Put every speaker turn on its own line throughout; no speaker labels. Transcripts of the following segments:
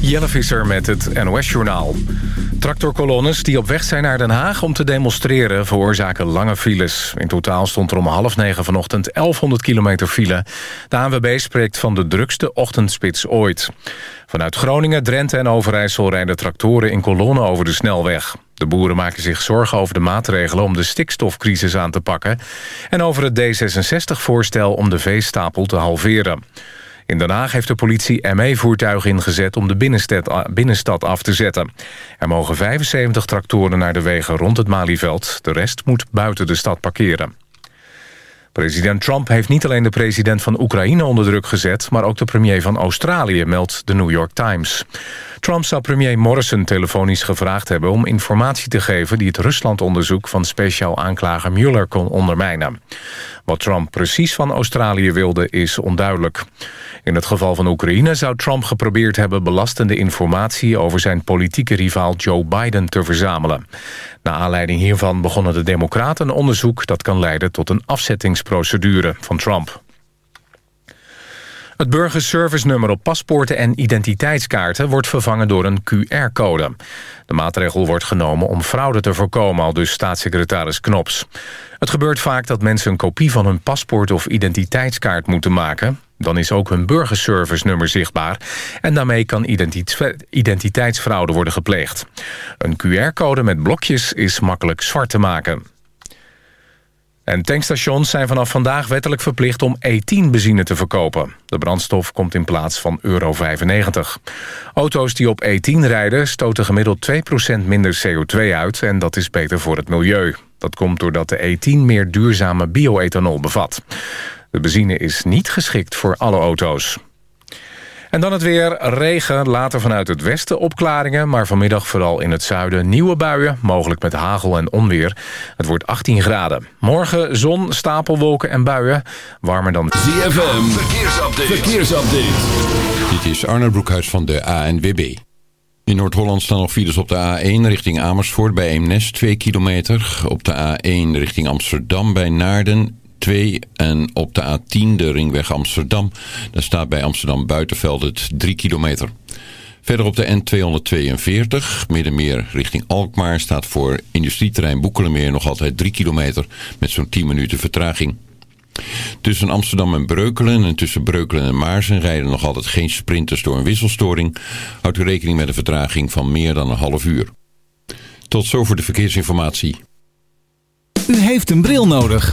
Jelle Visser met het NOS-journaal. Tractorkolonnes die op weg zijn naar Den Haag om te demonstreren... veroorzaken lange files. In totaal stond er om half negen vanochtend 1100 kilometer file. De ANWB spreekt van de drukste ochtendspits ooit. Vanuit Groningen, Drenthe en Overijssel rijden tractoren in kolonnen over de snelweg. De boeren maken zich zorgen over de maatregelen om de stikstofcrisis aan te pakken... en over het D66-voorstel om de veestapel te halveren. In Den Haag heeft de politie ME-voertuigen ingezet om de binnenstad af te zetten. Er mogen 75 tractoren naar de wegen rond het Malieveld. De rest moet buiten de stad parkeren. President Trump heeft niet alleen de president van Oekraïne onder druk gezet... maar ook de premier van Australië, meldt de New York Times. Trump zou premier Morrison telefonisch gevraagd hebben... om informatie te geven die het Ruslandonderzoek van speciaal aanklager Mueller kon ondermijnen. Wat Trump precies van Australië wilde is onduidelijk. In het geval van Oekraïne zou Trump geprobeerd hebben... belastende informatie over zijn politieke rivaal Joe Biden te verzamelen. Na aanleiding hiervan begonnen de democraten een onderzoek... dat kan leiden tot een afzettingsprocedure van Trump. Het burgerservice-nummer op paspoorten en identiteitskaarten... wordt vervangen door een QR-code. De maatregel wordt genomen om fraude te voorkomen... al dus staatssecretaris Knops. Het gebeurt vaak dat mensen een kopie van hun paspoort... of identiteitskaart moeten maken. Dan is ook hun burgerservice-nummer zichtbaar... en daarmee kan identiteitsfraude worden gepleegd. Een QR-code met blokjes is makkelijk zwart te maken. En tankstations zijn vanaf vandaag wettelijk verplicht om E10-benzine te verkopen. De brandstof komt in plaats van euro 95. Auto's die op E10 rijden stoten gemiddeld 2% minder CO2 uit... en dat is beter voor het milieu. Dat komt doordat de E10 meer duurzame bioethanol bevat. De benzine is niet geschikt voor alle auto's. En dan het weer. Regen, later vanuit het westen opklaringen... maar vanmiddag vooral in het zuiden nieuwe buien... mogelijk met hagel en onweer. Het wordt 18 graden. Morgen zon, stapelwolken en buien. Warmer dan...
ZFM, verkeersupdate. verkeersupdate.
Dit is Arne Broekhuis van de ANWB. In Noord-Holland staan nog files op de A1 richting Amersfoort bij Eemnes 2 kilometer. Op de A1 richting Amsterdam bij Naarden 2 en op de A10 de ringweg Amsterdam. Daar staat bij Amsterdam Buitenveld het 3 kilometer. Verder op de N242, middenmeer richting Alkmaar, staat voor industrieterrein Boekelenmeer nog altijd 3 kilometer met zo'n 10 minuten vertraging. Tussen Amsterdam en Breukelen en tussen Breukelen en Maarsen rijden nog altijd geen sprinters door een wisselstoring. Houdt u rekening met een vertraging van meer dan een half uur. Tot zover de verkeersinformatie.
U heeft een bril nodig.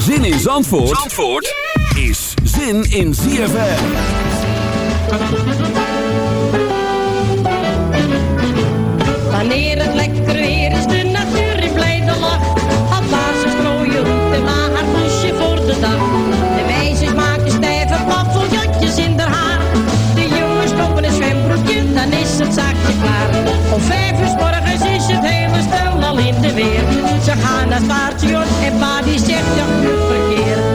Zin in Zandvoort, Zandvoort is zin in ZFM.
Wanneer het lekker weer is, de natuur in blijde lach. Had is strooien de en maar haar poesje voor de dag. De meisjes maken stijve plafondjatjes in haar haar. De jongens kopen een zwembroekje, dan is het zaakje klaar. Om vijf uur morgens is het hele stel weer. Ze gaan naar station en pa die zegt dat
nu verkeer.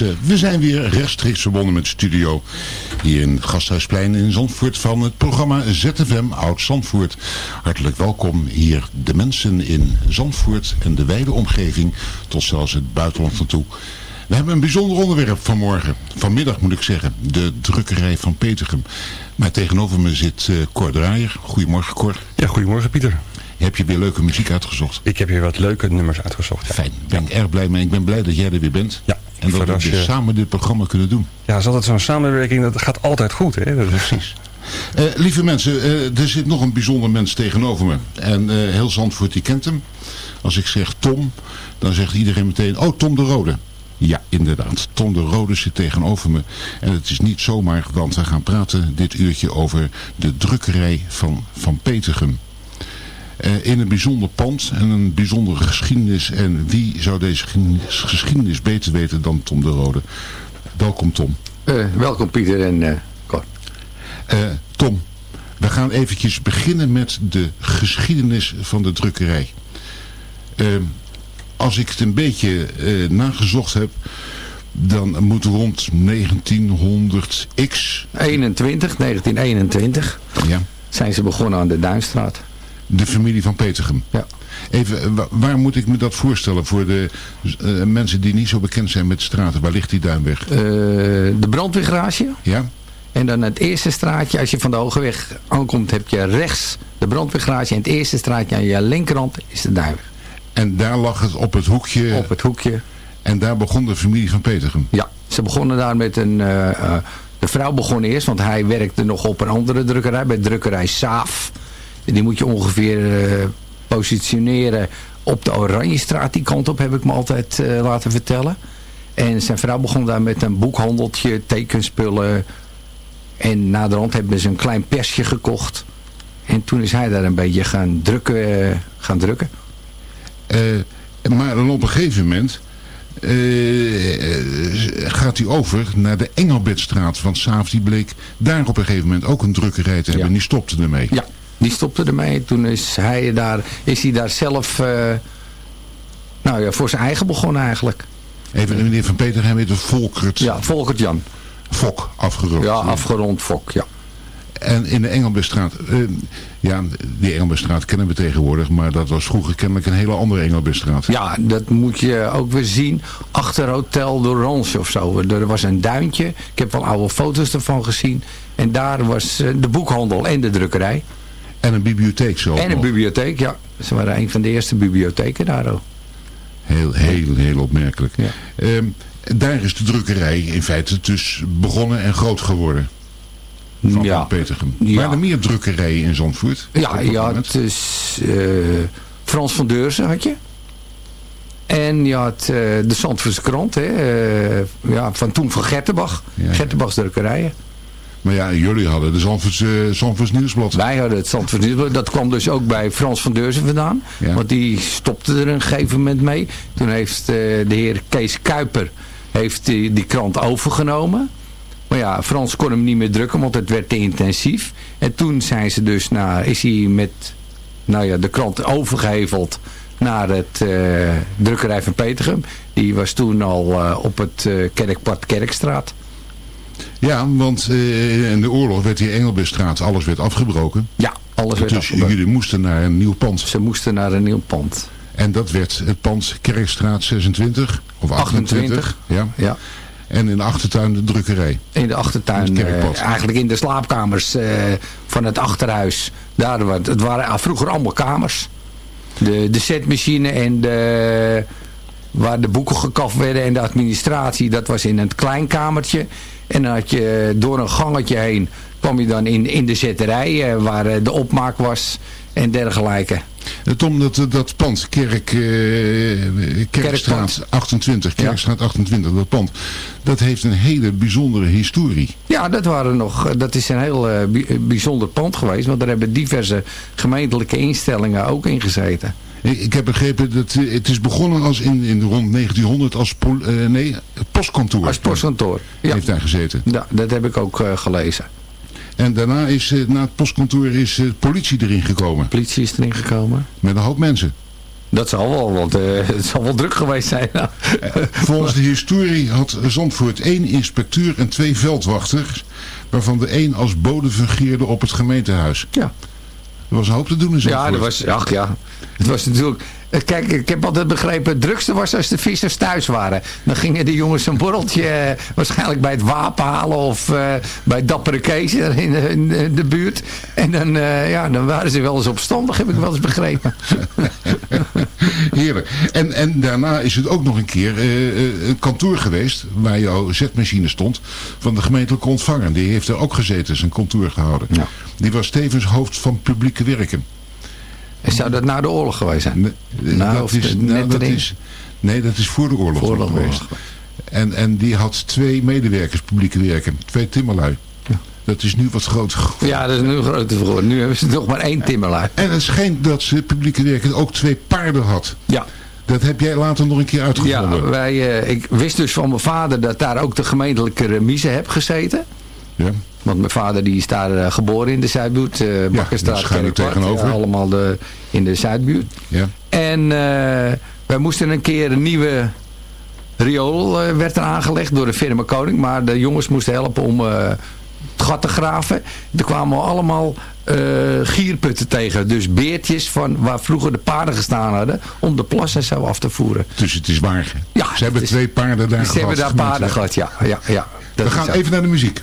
Luisteraars, eh, we zijn weer rechtstreeks verbonden met studio hier in Gasthuisplein in Zandvoort van het programma ZFM Oud Zandvoort. Hartelijk welkom hier de mensen in Zandvoort en de wijde omgeving tot zelfs het buitenland naartoe. We hebben een bijzonder onderwerp vanmorgen, vanmiddag moet ik zeggen, de drukkerij van Petergem. Maar tegenover me zit eh Cor Draaier. Goedemorgen Cor.
Ja, goedemorgen Pieter.
Heb je weer leuke muziek uitgezocht?
Ik heb hier wat leuke nummers uitgezocht. Ja.
Fijn, ben ik erg blij mee. Ik ben blij dat jij er weer bent.
Ja,
En dat we dus samen dit programma kunnen doen.
Ja, het is altijd zo'n samenwerking, dat gaat altijd goed. Hè? Dat is precies.
Eh, lieve mensen, eh, er zit nog een bijzonder mens tegenover me. En eh, heel Zandvoort die kent hem. Als ik zeg Tom, dan zegt iedereen meteen, oh Tom de Rode. Ja, inderdaad. Tom de Rode zit tegenover me. En het is niet zomaar, want we gaan praten dit uurtje over de drukkerij van Van Petergem. Eh, in een bijzonder pand en een bijzondere geschiedenis. En wie zou deze geschiedenis- beter weten dan Tom de Rode? Welkom Tom.
Eh, welkom Pieter en eh Cor.
Tom, we gaan eventjes beginnen met de geschiedenis van de drukkerij. Eh, als ik het een beetje nagezocht heb, dan moet rond 1900x
21, 1921
ja,
zijn ze begonnen aan de Duinstraat.
De familie van Petergem.
Ja.
Even, eh, wa- waar moet ik me dat voorstellen voor de eh, mensen die niet zo bekend zijn met straten? Waar ligt die duinweg?
Eh, de brandweergarage.
Ja?
En dan het eerste straatje, als je van de Hogeweg aankomt, heb je rechts de brandweergarage. En het eerste straatje aan je linkerhand is de Duinweg.
En daar lag het op het hoekje.
Op het hoekje.
En daar begon de familie van Petergem.
Ja, ze begonnen daar met een... de vrouw begon eerst, want hij werkte nog op een andere drukkerij. Bij drukkerij Saaf. Die moet je ongeveer eh, positioneren op de Oranjestraat. Die kant op heb ik me altijd eh, laten vertellen. En zijn vrouw begon daar met een boekhandeltje, tekenspullen. En naderhand hebben ze een klein persje gekocht. En toen is hij daar een beetje gaan drukken. eh, gaan drukken.
Maar dan op een gegeven moment gaat hij over naar de Engelbertstraat. Want Saaf die bleek daar op een gegeven moment ook een drukkerij te hebben. En die stopte ermee.
Ja, die stopte ermee. Toen is hij daar, is hij daar zelf eh, nou ja, voor zijn eigen begonnen eigenlijk.
Even meneer Van Petergem heet Volkert
Ja, Volkert Jan.
Fok afgerond.
Ja, afgerond Fok, ja.
En in de Engelbertstraat. eh, ja, die Engelbertstraat kennen we tegenwoordig. Maar dat was vroeger kennelijk een hele andere Engelbertstraat.
Ja, dat moet je ook weer zien. Achter Hotel d'Orange of zo. Er was een duintje. Ik heb wel oude foto's ervan gezien. En daar was eh, de boekhandel en de drukkerij.
En een bibliotheek zo.
En een bibliotheek, ja. Ze waren een van de eerste bibliotheken daar ook.
Heel, heel, heel opmerkelijk.
Ja.
Ehm, daar is de drukkerij in feite dus begonnen en groot geworden. Van
Ja.
Petergem.
Ja.
Waren er meer drukkerijen in Zandvoort?
Ja, ja het is Frans van Deurzen had je. En je had eh, de Zandvoortse krant, hè, eh, ja, van toen van Gertenbach.
Ja.
Gertenbachs drukkerijen.
Maar ja, jullie hadden de Zandvoorts Nieuwsblad.
Wij hadden het Zandvoortse Nieuwsblad. Dat kwam dus ook bij Frans van Deurzen vandaan.
Ja.
Want die stopte er een gegeven moment mee. Toen heeft eh, de heer Kees Kuiper heeft die, die krant overgenomen. Maar ja, Frans kon hem niet meer drukken, want het werd te intensief. En toen zijn ze dus naar, is hij met nou ja, de krant overgeheveld naar het eh, drukkerij van Petergem. Die was toen al op het Kerkpad Kerkstraat.
Ja, want eh, in de oorlog werd die Engelbertstraat, alles werd afgebroken.
Ja, alles werd
dus
afgebroken.
jullie moesten naar een nieuw pand.
Ze moesten naar een nieuw pand.
En dat werd het pand Kerkstraat 26 of 28.
28.
Ja.
Ja.
En in de achtertuin de drukkerij.
In de achtertuin, eh, eigenlijk in de slaapkamers eh, van het achterhuis. Daar, het waren vroeger allemaal kamers. De, de setmachine en de, waar de boeken gekaft werden en de administratie, dat was in een klein kamertje. En dan had je door een gangetje heen, kwam je dan in, in de zetterij eh, waar eh, de opmaak was en dergelijke.
Eh, Tom, dat, dat pand, Kerk, eh, Kerkstraat 28, Kerkstraat 28, dat pand, dat heeft een hele bijzondere historie.
Ja, dat, waren nog, dat is een heel eh, bij- bijzonder pand geweest, want daar hebben diverse gemeentelijke instellingen ook in gezeten.
Ik, ik heb begrepen dat eh, het is begonnen als in, in rond 1900 als pol- eh, nee, postkantoor.
Als postkantoor. Ja.
Heeft daar gezeten.
Ja, dat heb ik ook eh, gelezen.
En daarna is, na het postkantoor is politie erin gekomen.
Politie is erin gekomen.
Met een hoop mensen.
Dat zal wel, want het zal wel druk geweest zijn.
Volgens de historie had Zandvoort één inspecteur en twee veldwachters. Waarvan de één als bode fungeerde op het gemeentehuis.
Ja.
Er was een hoop te doen in Zandvoort.
Ja, dat was, ach ja. Het was natuurlijk... eh, Kijk, ik heb altijd begrepen, het drukste was als de vissers thuis waren. Dan gingen de jongens een borreltje eh, waarschijnlijk bij het wapen halen of eh, bij Dappere Kees in de, in de- buurt. En dan, ja, dan waren ze wel eens opstandig, heb ik wel eens begrepen.
Heerlijk. En, en daarna is het ook nog een keer een kantoor geweest, waar jouw zetmachine stond, van de gemeentelijke ontvanger. Die heeft er ook gezeten, zijn kantoor gehouden. Die was tevens hoofd van publieke werken.
Zou dat na de oorlog geweest zijn?
Nee,
Nou,
dat
of
is, nou, dat is, nee, dat is voor de oorlog,
Voor de oorlog
geweest. En, en die had twee medewerkers publieke werken. Twee timmerlui. Dat is nu wat groter geworden.
Ja, dat is nu groter geworden. Nu hebben ze nog maar één timmerlaar.
En het schijnt dat ze publieke werken ook twee paarden had.
Ja.
Dat heb jij later nog een keer uitgevonden.
Ja, wij, eh, ik wist dus van mijn vader dat daar ook de gemeentelijke remise heb gezeten.
Ja.
Want mijn vader die is daar eh, geboren in de Zuidbuurt. eh Bakkerstraat,
er
Kerkpad,
tegenover.
ja, allemaal de, in de Zuidbuurt.
Ja.
En eh, wij moesten een keer een nieuwe riool eh, werd er aangelegd door de firma Koning. Maar de jongens moesten helpen om eh, het gat te graven. Er kwamen allemaal eh, gierputten tegen. Dus beertjes van waar vroeger de paarden gestaan hadden. Om de plas en zo af te voeren.
Dus het is waar.
Ja,
ze hebben
is-
twee paarden daar
Ze
gehad.
hebben daar paarden gehad, ja. ja, ja
We gaan even naar de muziek.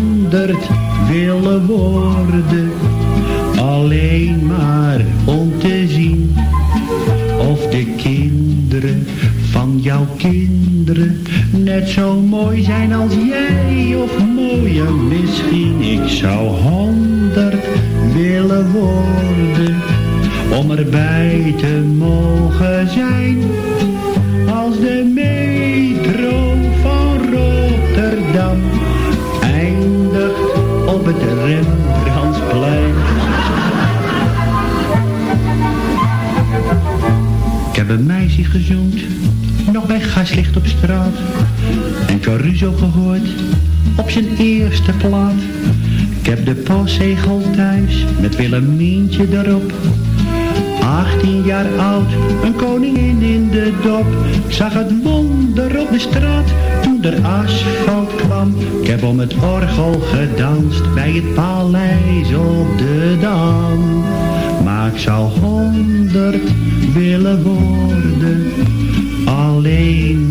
willen worden, alleen maar om te zien of de kinderen van jouw kinderen net zo mooi zijn als jij of mooier misschien. Ik zou honderd willen worden om erbij te mogen zijn als de metro van Rotterdam het Rembrandtsplein. Ik heb een meisje gezoend, nog bij gaslicht op straat. En Caruso gehoord, op zijn eerste plaat. Ik heb de postzegel thuis, met Willemientje erop. 18 jaar oud, een koningin in de dop. Ik zag het wonder op de straat, toen er asfalt kwam. Ik heb om het orgel gedanst, bij het paleis op de Dam. Maar ik zou honderd willen worden, alleen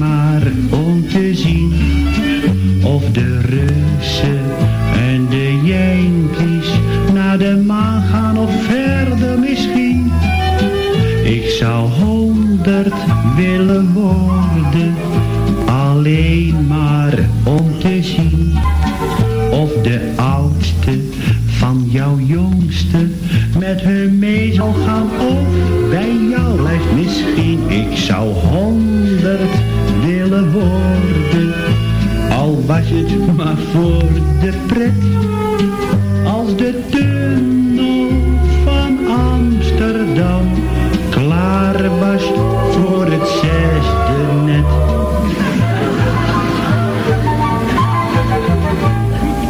voor de pret. Als de tunnel van Amsterdam klaar was voor het zesde net.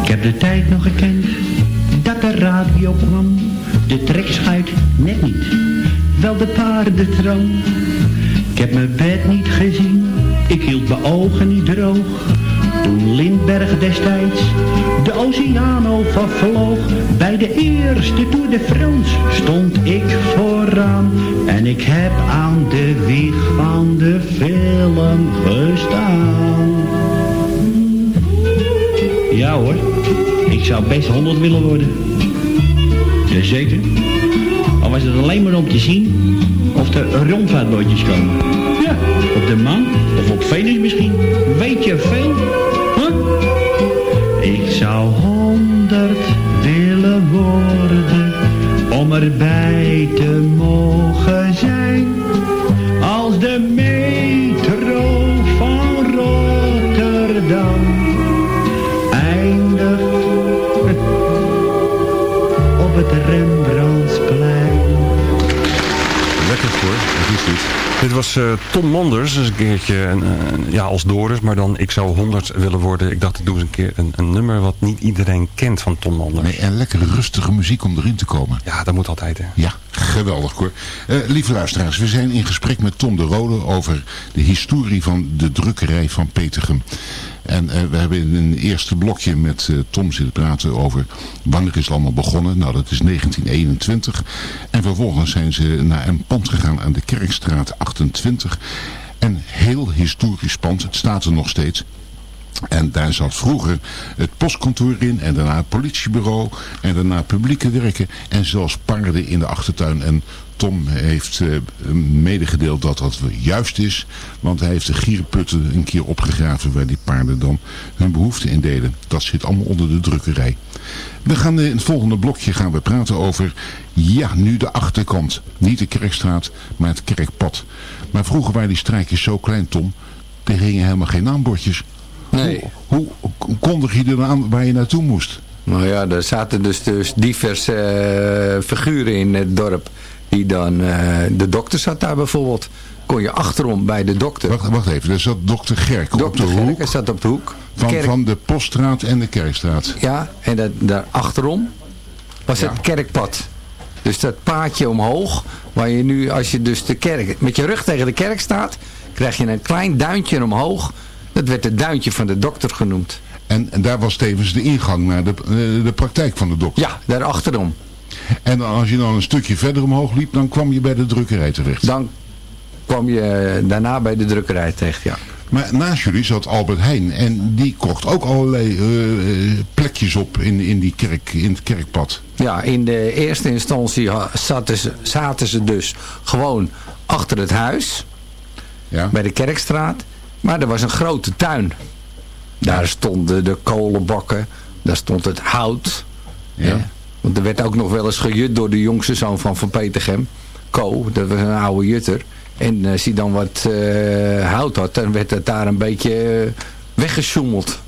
Ik heb de tijd nog gekend dat de radio kwam. De trekschuit net niet, wel de paardentram. Ik heb mijn bed niet gezien, Ik hield mijn ogen niet droog. Toen Lindbergh destijds de Oceaan overvloog. Bij de eerste Tour de France stond ik vooraan. En ik heb aan de wieg van de film gestaan. Ja hoor, ik zou best 100 willen worden. Jazeker. Al was het alleen maar om te zien of er rondvaartbootjes komen. Ja, op de maan of op Venus misschien. Weet je veel? Zou 100 willen worden om erbij te
dit. Was eh, Tom Manders, dus een keertje een, een- ja, als Doris, maar dan ik zou 100 willen worden. Ik dacht, ik doe eens een keer een, een nummer wat niet iedereen kent van Tom Manders.
Nee, en lekkere rustige muziek om erin te komen.
Ja, dat moet altijd hè.
Ja, geweldig hoor. Eh, lieve luisteraars, we zijn in gesprek met Tom de Rode over de historie van de drukkerij van Petergem. En eh, we hebben in een eerste blokje met eh, Tom zitten praten over wanneer is het allemaal begonnen. Nou, dat is 1921. En vervolgens zijn ze naar een pand gegaan aan de Kerkstraat 28. En heel historisch pand, het staat er nog steeds. En daar zat vroeger het postkantoor in en daarna het politiebureau en daarna publieke werken en zelfs paarden in de achtertuin. En Tom heeft eh, medegedeeld dat dat juist is, want hij heeft de gierputten een keer opgegraven waar die paarden dan hun behoeften in deden. Dat zit allemaal onder de drukkerij. We gaan eh, in het volgende blokje gaan we praten over, ja, nu de achterkant. Niet de kerkstraat, maar het kerkpad. Maar vroeger waren die strijkjes zo klein, Tom, er hingen helemaal geen naambordjes.
Nee.
Hoe, hoe kondig je er aan waar je naartoe moest?
Nou ja, er zaten dus, dus diverse eh, figuren in het dorp. Die dan, eh, de dokter zat daar bijvoorbeeld. Kon je achterom bij de dokter.
Wacht, wacht even, er zat dokter Gerk op
Dokter
de
Gerk,
hoek
hij zat op de hoek.
van,
Kerk-
van de Poststraat en de Kerkstraat.
Ja, en dat, daar achterom was
Ja.
het kerkpad. Dus dat paadje omhoog, waar je nu, als je dus de kerk, met je rug tegen de kerk staat, krijg je een klein duintje omhoog. Dat werd het duintje van de dokter genoemd.
En, en daar was tevens de ingang naar de, eh, de praktijk van de dokter.
Ja, daar achterom.
En dan als je dan een stukje verder omhoog liep, dan kwam je bij de drukkerij terecht.
Dan kwam je daarna bij de drukkerij terecht, ja.
Maar naast jullie zat Albert Heijn en die kocht ook allerlei eh, eh, plekjes op in, in, die kerk, in het kerkpad.
Ja, in de eerste instantie zaten ze, zaten ze dus gewoon achter het huis.
Ja.
Bij de Kerkstraat. Maar er was een grote tuin. Daar stonden de kolenbakken. Daar stond het hout.
Ja.
Want er werd ook nog wel eens gejut door de jongste zoon van Van Petergem. Ko, dat was een oude jutter. En als hij dan wat eh, hout had, dan werd het daar een beetje uh, weggesjoemeld.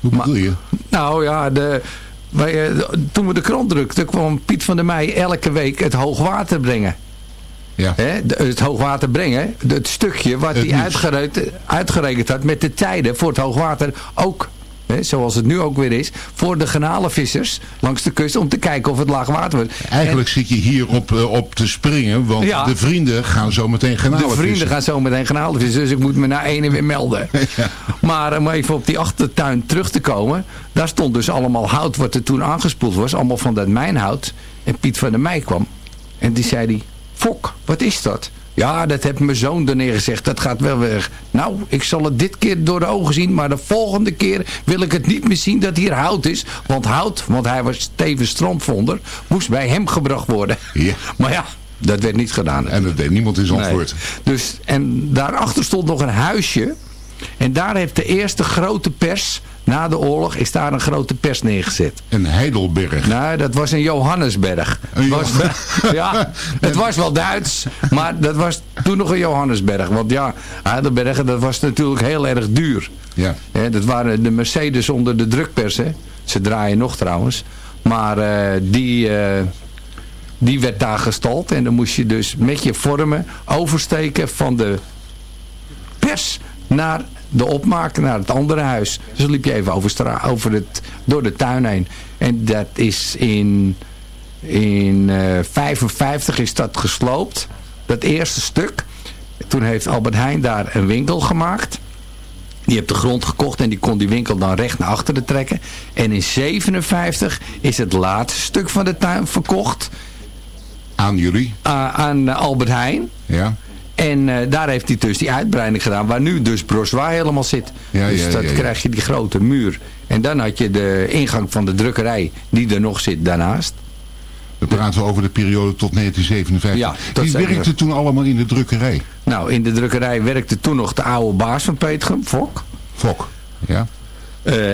Hoe bedoel je?
Nou ja, de, wij, eh, toen we de krant drukten, kwam Piet van der Meij elke week het hoogwater brengen.
Ja.
Het hoogwater brengen, het stukje wat hij uitgerekend had met de tijden voor het hoogwater ook. Hè, zoals het nu ook weer is, voor de garnalenvissers langs de kust om te kijken of het laag water wordt.
Eigenlijk zit je hier op, eh, op te springen, want
Ja.
de vrienden gaan zo meteen
En
garnalen
de vrienden
vissen.
gaan zo meteen garnalen vissen, dus ik moet me naar ene weer melden. Maar om even op die achtertuin terug te komen, daar stond dus allemaal hout wat er toen aangespoeld was, allemaal van dat mijnhout. En Piet van der Meij kwam en die zei die, Fok, wat is dat? Ja, dat heeft mijn zoon er neergezegd. Dat gaat wel weg. Nou, ik zal het dit keer door de ogen zien. Maar de volgende keer wil ik het niet meer zien dat hier hout is. Want hout, want hij was tevens strandvonder, moest bij hem gebracht worden.
Ja.
Maar ja, dat werd niet gedaan.
En dat deed niemand in zijn antwoord.
Nee. Dus, en daarachter stond nog een huisje. En daar heeft de eerste grote pers, na de oorlog, is daar een grote pers neergezet.
Een Heidelberg.
Nou, dat was een Johannesberg.
Een
Was- ja, het was wel Duits, maar dat was toen nog een Johannesberg. Want ja, Heidelberg, dat was natuurlijk heel erg duur.
Ja.
Dat waren de Mercedes onder de drukpers. Hè. Ze draaien nog trouwens. Maar eh, die, eh, die werd daar gestald. En dan moest je dus met je vormen oversteken van de pers naar de opmaak, naar het andere huis. Dus dan liep je even over, stra- over het, door de tuin heen. En dat is in, in eh 55 is dat gesloopt. Dat eerste stuk. Toen heeft Albert Heijn daar een winkel gemaakt. Die heeft de grond gekocht en die kon die winkel dan recht naar achteren trekken. En in 57 is het laatste stuk van de tuin verkocht.
Aan jullie?
aan Albert Heijn.
Ja.
En eh, daar heeft hij dus die uitbreiding gedaan, waar nu dus Broswaai helemaal zit.
Ja,
dus
ja,
dat
ja,
krijg je die grote muur. En dan had je de ingang van de drukkerij, die er nog zit daarnaast.
We praten over de periode tot 1957.
Ja,
Wie werkte toen allemaal in de drukkerij?
Nou, in de drukkerij werkte toen nog de oude baas van Petergem, Fok.
Fok, ja.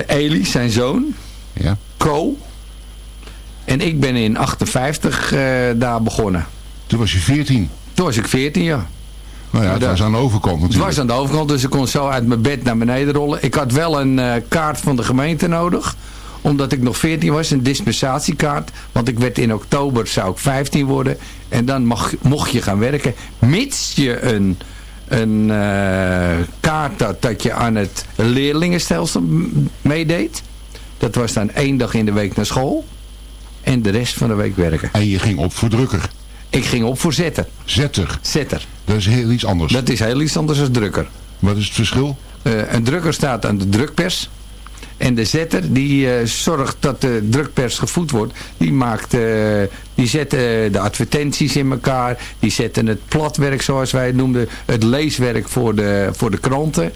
Eli, zijn zoon.
Ja.
Co. En ik ben in 58 eh, daar begonnen.
Toen was je 14.
Toen was ik 14, ja.
Nou ja, het was aan de overkant
Het
natuurlijk.
was aan de overkant, dus ik kon zo uit mijn bed naar beneden rollen. Ik had wel een eh, kaart van de gemeente nodig. Omdat ik nog 14 was, een dispensatiekaart. Want ik werd in oktober, zou ik 15 worden. En dan mag, mocht je gaan werken. Mits je een, een eh, kaart had dat je aan het leerlingenstelsel meedeed. Dat was dan één dag in de week naar school. En de rest van de week werken.
En je ging op voor drukker.
Ik ging op voor zetter.
Zetter.
Zetter.
Dat is heel iets anders.
Dat is heel iets anders dan drukker.
Wat is het verschil?
Eh, een drukker staat aan de drukpers. En de zetter die eh, zorgt dat de drukpers gevoed wordt. Die, maakt, eh, die zetten de advertenties in elkaar. Die zetten het platwerk zoals wij het noemden. Het leeswerk voor de, voor de kranten.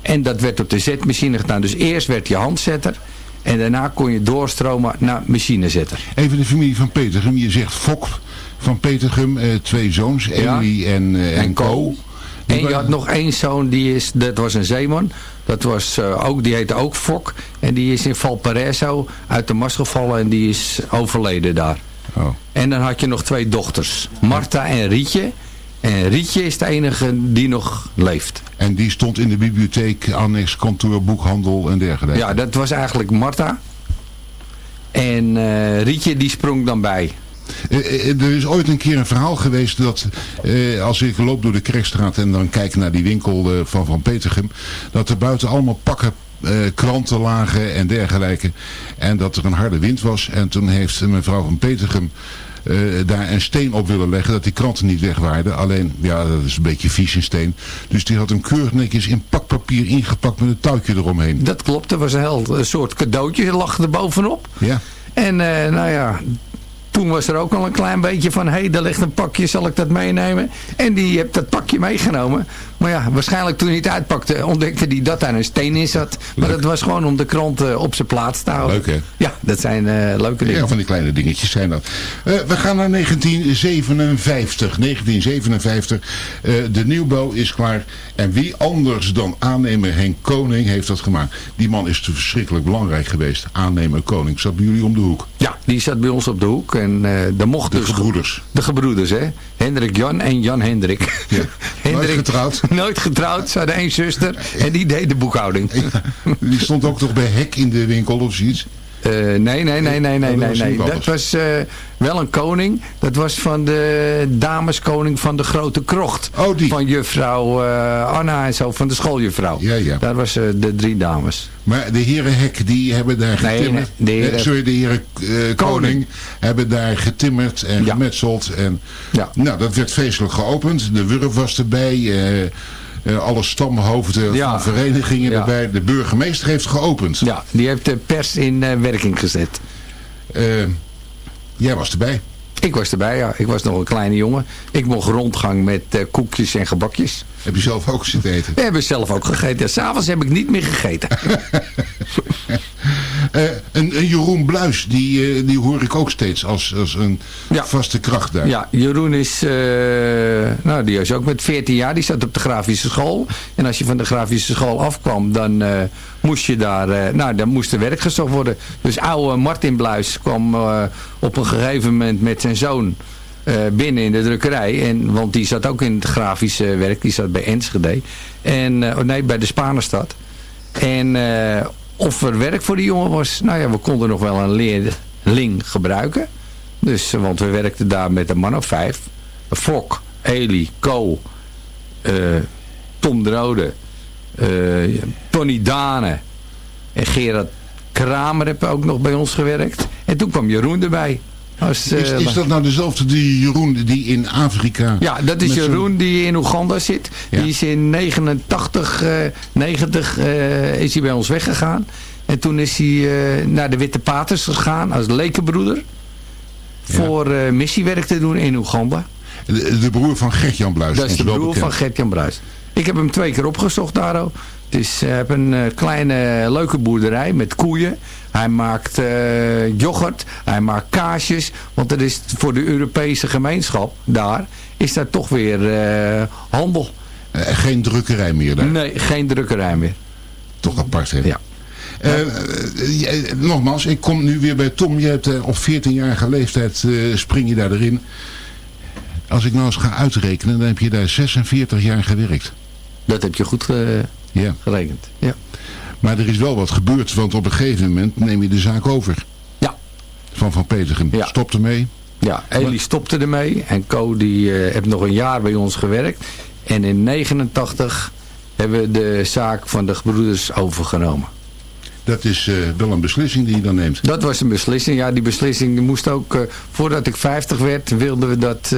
En dat werd op de zetmachine gedaan. Dus eerst werd je handzetter. En daarna kon je doorstromen naar machinezetter.
Even de familie van Petergem. Je zegt Fok van Petergem. eh, twee zoons.
Ja.
Ely en, eh, en Co.
En je had nog één zoon, die is, dat was een zeeman. Dat was, eh, ook, die heette ook Fok. En die is in Valparaiso uit de mast gevallen en die is overleden daar.
Oh.
En dan had je nog twee dochters. Marta en Rietje. En Rietje is de enige die nog leeft.
En die stond in de bibliotheek, annex, kantoor, boekhandel en dergelijke.
Ja, dat was eigenlijk Marta. En eh, Rietje die sprong dan bij.
Eh, eh, er is ooit een keer een verhaal geweest dat eh, als ik loop door de Kerkstraat en dan kijk naar die winkel eh, van Van Petergem, dat er buiten allemaal pakken eh, kranten lagen en dergelijke. En dat er een harde wind was. En toen heeft mevrouw van Petergem eh, daar een steen op willen leggen dat die kranten niet weg waren. Alleen, ja, dat is een beetje vies in steen. Dus die had hem keurig netjes in pakpapier ingepakt met een touwtje eromheen.
Dat klopt, er was een, heel, een soort cadeautje, lag er bovenop.
Ja.
En eh, nou ja, toen was er ook al een klein beetje van... hé, hey, daar ligt een pakje, zal ik dat meenemen? En die heeft dat pakje meegenomen. Maar ja, waarschijnlijk toen hij het uitpakte... ontdekte hij dat daar een steen in zat. Maar dat was gewoon om de krant eh, op zijn plaats te houden.
Leuk, hè?
Ja, dat zijn eh, leuke dingen.
Ja, van die kleine dingetjes zijn dat. Eh, we gaan naar 1957. 1957. Eh, de nieuwbouw is klaar. En wie anders dan aannemer Henk Koning heeft dat gemaakt. Die man is te verschrikkelijk belangrijk geweest. Aannemer Koning. Zat bij jullie om de hoek.
Ja, die zat bij ons op de hoek. En eh daar mocht
De
dus...
gebroeders.
De gebroeders, hè. Hendrik Jan en Jan Hendrik.
Ja. Nooit getrouwd.
Nooit getrouwd. Ze hadden één zuster. En die deed de boekhouding.
Die stond ook toch bij Hek in de winkel of zoiets.
Eh, nee, nee, nee, nee, nee, nee. nee. Dat was eh, wel een koning. Dat was van de dameskoning van de Grote Krocht.
Oh, die.
Van juffrouw eh, Anna en zo, van de schooljuffrouw.
Ja, ja.
Daar was de drie dames.
Maar de heren Hek, die hebben daar
Nee,
getimmerd.
nee, de heren-
Eh, sorry, de heren Koning.
Koning.
hebben daar getimmerd en gemetseld. En,
Ja.
Nou, dat werd feestelijk geopend. De Wurf was erbij. Eh, alle stamhoofden
Ja.
van verenigingen
Ja.
erbij. De burgemeester heeft geopend.
Ja, die heeft de pers in eh, werking gezet.
Eh, jij was erbij.
Ik was erbij, ja. Ik was nog een kleine jongen. Ik mocht rondgang met koekjes en gebakjes.
Heb je zelf ook zitten eten?
We hebben zelf ook gegeten. S'avonds heb ik niet meer gegeten.
Eh, een, een Jeroen Bluis, die, eh, die hoor ik ook steeds als, als een
Ja.
vaste kracht daar.
Ja, Jeroen is, eh, nou die is ook met 14 jaar, die zat op de grafische school. En als je van de grafische school afkwam, dan eh, moest je daar, eh, nou dan moest er werk gezocht worden. Dus oude Martin Bluis kwam eh, op een gegeven moment met zijn zoon eh, binnen in de drukkerij. En, want die zat ook in het grafische werk, die zat bij Enschede. En, eh, oh nee, bij de Spanenstad. En eh, of er werk voor die jongen was, nou ja, we konden nog wel een leerling gebruiken. Dus, eh, want we werkten daar met een man of vijf. Fok, Eli, Co, eh, Tom de Rode, eh, Tony Dane en Gerard Kramer hebben ook nog bij ons gewerkt. En toen kwam Jeroen erbij. Als,
Is,
eh,
is dat nou dezelfde die Jeroen die in Afrika...
Ja, dat is Jeroen die in Oeganda zit.
Ja.
Die is in 89, eh 90 eh, is hij bij ons weggegaan. En toen is hij eh, naar de Witte Paters gegaan als lekenbroeder. Voor eh, missiewerk te doen in Oeganda.
De, de broer van Gert-Jan Bluis.
Dat is de broer van Gert-Jan Bruis. Ik heb hem twee keer opgezocht, Daro. Dus hij heeft een eh, kleine leuke boerderij met koeien. Hij maakt eh, yoghurt, hij maakt kaasjes. Want dat is voor de Europese gemeenschap daar, is daar toch weer eh, handel.
Eh, geen drukkerij meer daar.
Nee, geen drukkerij meer.
Toch apart, hè?
Ja.
Eh, eh, nogmaals, ik kom nu weer bij Tom. Je hebt eh, op 14-jarige leeftijd eh, spring je daar erin. Als ik nou eens ga uitrekenen, dan heb je daar 46 jaar gewerkt.
Dat heb je goed eh,
Ja.
gerekend. Ja.
Maar er is wel wat gebeurd, want op een gegeven moment neem je de zaak over.
Ja.
Van Van Petergem.
Ja.
Stopt ermee.
Ja, Elie stopte ermee. En Co die eh, heeft nog een jaar bij ons gewerkt. En in 89 hebben we de zaak van de gebroeders overgenomen.
Dat is eh, wel een beslissing die je dan neemt.
Dat was een beslissing. Ja, die beslissing moest ook... eh, voordat ik 50 werd, wilden we dat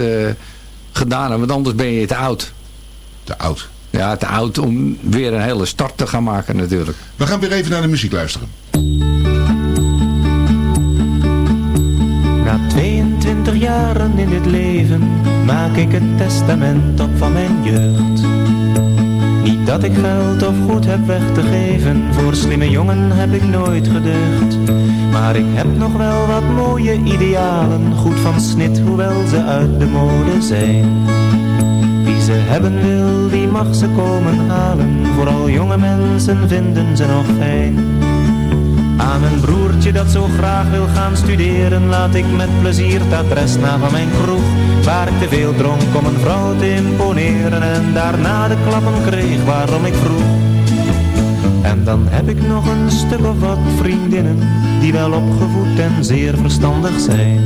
gedaan hebben. Want anders ben je te oud.
Te oud.
Ja, te oud om weer een hele start te gaan maken natuurlijk.
We gaan weer even naar de muziek luisteren.
Na 22 jaren in dit leven maak ik het testament op van mijn jeugd. Niet dat ik geld of goed heb weg te geven, voor slimme jongen heb ik nooit gedeugd. Maar ik heb nog wel wat mooie idealen, goed van snit, hoewel ze uit de mode zijn. Hebben wil, die mag ze komen halen, vooral jonge mensen vinden ze nog fijn. Aan mijn broertje dat zo graag wil gaan studeren Laat ik met plezier het adres na van mijn kroeg. Waar ik te veel dronk om een vrouw te imponeren En daarna de klappen kreeg waarom ik vroeg. En dan heb ik nog een stuk of wat vriendinnen Die wel opgevoed en zeer verstandig zijn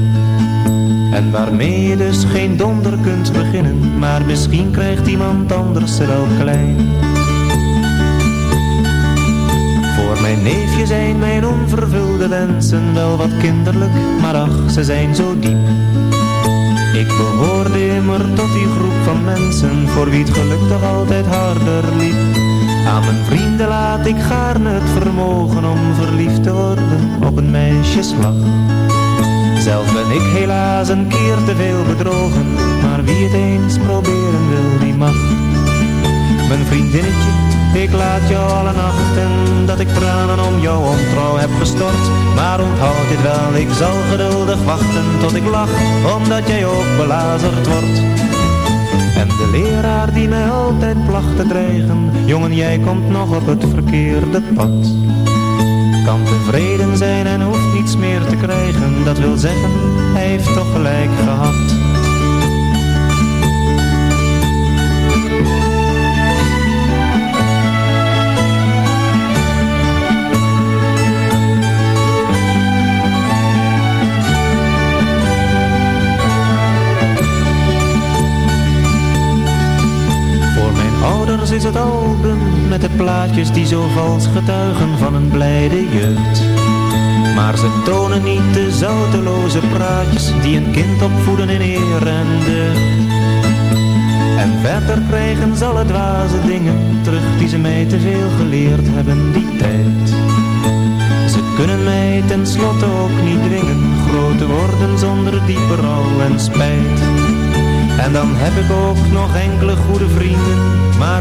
En waarmee je dus geen donder kunt beginnen Maar misschien krijgt iemand anders ze wel klein voor mijn neefje zijn mijn onvervulde wensen wel wat kinderlijk, maar ach, ze zijn zo diep. Ik behoorde immer tot die groep van mensen, voor wie het geluk toch altijd harder liep. Aan mijn vrienden laat ik gaarne het vermogen om verliefd te worden op een meisjeslag. Zelf ben ik helaas een keer te veel bedrogen, maar wie het eens proberen wil, die mag. Mijn vriendinnetje, ik laat jou alle nachten dat ik tranen om jouw ontrouw heb gestort. Maar onthoud dit wel, ik zal geduldig wachten tot ik lach, omdat jij ook belazerd wordt. En de leraar die mij altijd placht te dreigen, jongen jij komt nog op het verkeerde pad. Kan tevreden zijn en hoeft niets meer te krijgen, dat wil zeggen, hij heeft toch gelijk gehad. Is het album met de plaatjes die zo vals getuigen van een blijde jeugd. Maar ze tonen niet de zouteloze praatjes die een kind opvoeden in eer en deugd. En verder krijgen ze alle dwaze dingen terug die ze mij te veel geleerd hebben die tijd. Ze kunnen mij tenslotte ook niet dwingen, groot te worden zonder diepe rouw en spijt. En dan heb ik ook nog enkele goede vrienden,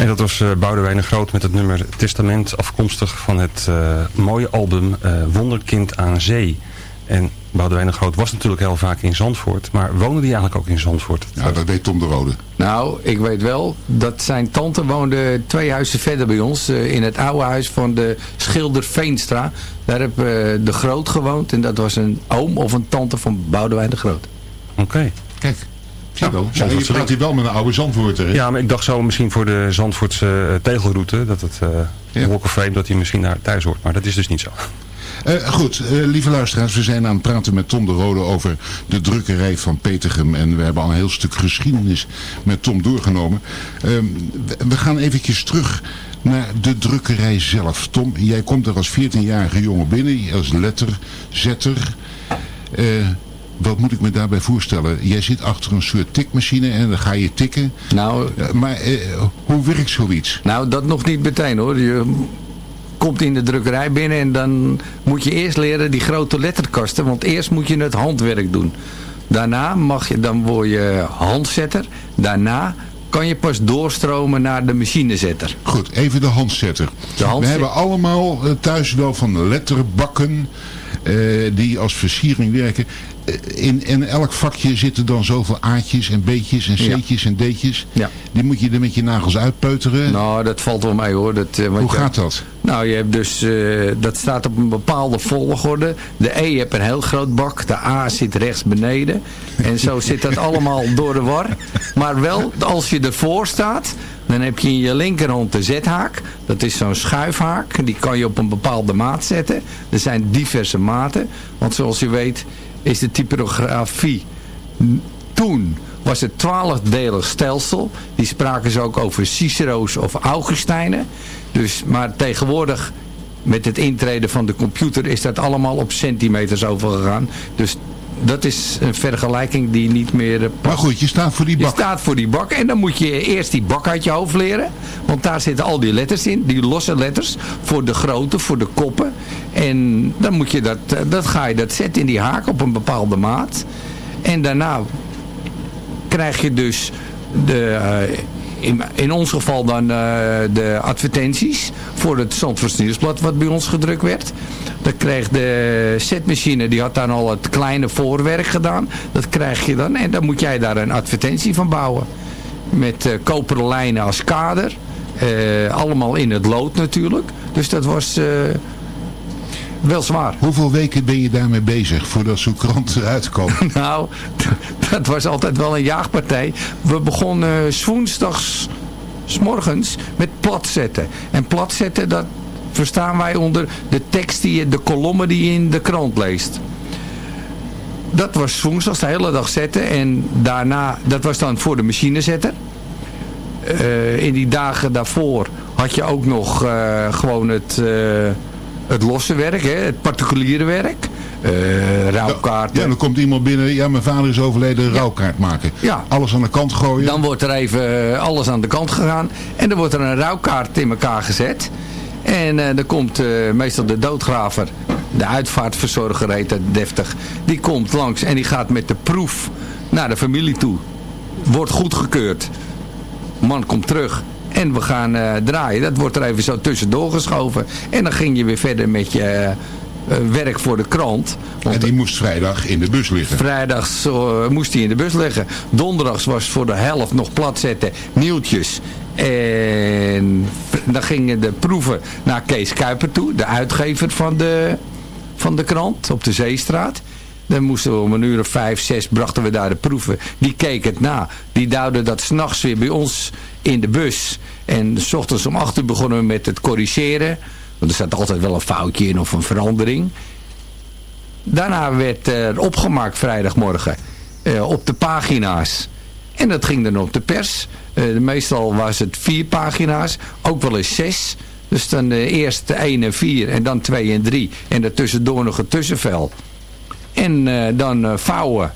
En dat was uh, Boudewijn de Groot met het nummer Testament, afkomstig van het uh, mooie album uh, Wonderkind aan Zee. En Boudewijn de Groot was natuurlijk heel vaak in Zandvoort. Maar woonde die eigenlijk ook in Zandvoort?
Ja, dat weet Tom de Rode.
Nou, ik weet wel dat zijn tante woonde twee huizen verder bij ons. eh, in het oude huis van de schilder Veenstra. Daar heb eh, de Groot gewoond. En dat was een oom of een tante van Boudewijn de Groot.
Oké.
Kijk, Ja,
Zandvoortse
je praat hier wel met een oude Zandvoorter.
Ja, maar ik dacht zo misschien voor de Zandvoortse eh, tegelroute. Dat het uh, Walk of Fame, dat hij misschien daar thuis hoort. Maar dat is dus niet zo.
Eh, goed, eh, lieve luisteraars, we zijn aan het praten met Tom de Rode over de drukkerij van Petergem. En we hebben al een heel stuk geschiedenis met Tom doorgenomen. Ehm, we, we gaan eventjes terug naar de drukkerij zelf. Tom, jij komt er als 14-jarige jongen binnen, als letterzetter. Wat moet ik me daarbij voorstellen? Jij zit achter een soort tikmachine en dan ga je tikken.
Nou,
maar eh, hoe werkt zoiets?
Nou, dat nog niet meteen hoor. Je komt in de drukkerij binnen en dan moet je eerst leren die grote letterkasten. Want eerst moet je het handwerk doen. Daarna mag je, dan word je handzetter. Daarna kan je pas doorstromen naar de machinezetter.
Goed, even de handzetter.
De handzetter.
We hebben allemaal eh, thuis wel van letterbakken die als versiering werken. Eh, in, in elk vakje zitten dan zoveel A'tjes en B'tjes en
Ja.
C'tjes en D'tjes.
Ja.
Die moet je er met je nagels uitpeuteren.
Nou, dat valt wel mee hoor. Dat, eh,
Hoe gaat dat?
Nou, je hebt dus, eh, dat staat op een bepaalde volgorde. De E hebt een heel groot bak, de A zit rechts beneden. En zo zit dat allemaal door de war. Maar wel, als je ervoor staat, dan heb je in je linkerhand de Z-haak. Dat is zo'n schuifhaak, die kan je op een bepaalde maat zetten. Er zijn diverse maten, want zoals je weet is de typografie toen was het twaalfdelig stelsel. Die spraken ze ook over Cicero's of Augustijnen. Dus, maar tegenwoordig met het intreden van de computer is dat allemaal op centimeters overgegaan. Dus dat is een vergelijking die niet meer... eh,
Maar goed, je staat voor die
Je
bak.
staat voor die bak en dan moet je eerst die bak uit je hoofd leren. Want daar zitten al die letters in, die losse letters. Voor de grootte, voor de koppen. En dan moet je dat, eh, dat ga je dat zetten in die haak op een bepaalde maat. En daarna krijg je dus de, eh, in, in ons geval dan eh, de advertenties voor het Zandvoorts wat bij ons gedrukt werd. Dan kreeg de setmachine, die had dan al het kleine voorwerk gedaan. Dat krijg je dan en dan moet jij daar een advertentie van bouwen. Met eh, koperen lijnen als kader. Allemaal in het lood natuurlijk. Dus dat was wel zwaar.
Hoeveel weken ben je daarmee bezig voordat zo'n krant eruit komt?
Nou, dat was altijd wel een jaagpartij. We begonnen woensdags, s morgens, met platzetten. En platzetten, dat verstaan wij onder de tekst, die je, de kolommen die je in de krant leest. Dat was woensdags de hele dag zetten. En daarna, dat was dan voor de machinezetter. Uh, in die dagen daarvoor had je ook nog uh, gewoon het, uh, het losse werk, hè, het particuliere werk. Uh, rouwkaarten.
Ja, dan komt iemand binnen. Ja, mijn vader is overleden. Ja. rouwkaart maken.
Ja.
Alles aan de kant gooien.
Dan wordt er even alles aan de kant gegaan. En dan wordt er een rouwkaart in elkaar gezet. En uh, dan komt uh, meestal de doodgraver. De uitvaartverzorger heet het deftig. Die komt langs en die gaat met de proef naar de familie toe. Wordt goedgekeurd. Man komt terug. En we gaan uh, draaien. Dat wordt er even zo tussendoor geschoven. En dan ging je weer verder met je uh, werk voor de krant.
Want en die moest vrijdag in de bus liggen.
Vrijdags uh, moest hij in de bus liggen. Donderdags was voor de helft nog plat zetten. Nieuwtjes. En dan gingen de proeven naar Kees Kuiper toe. De uitgever van de, van de krant op de Zeestraat. Dan moesten we om een uur of vijf, zes brachten we daar de proeven. Die keken het na. Die duwden dat s'nachts weer bij ons in de bus. En s ochtends om acht uur begonnen we met het corrigeren. Want er zat altijd wel een foutje in of een verandering. Daarna werd er opgemaakt vrijdagmorgen uh, op de pagina's. En dat ging dan op de pers. Uh, meestal was het vier pagina's, ook wel eens zes. Dus dan uh, eerst 1 en 4 en dan 2 en 3. En daartussendoor nog een tussenvel. En uh, dan uh, vouwen.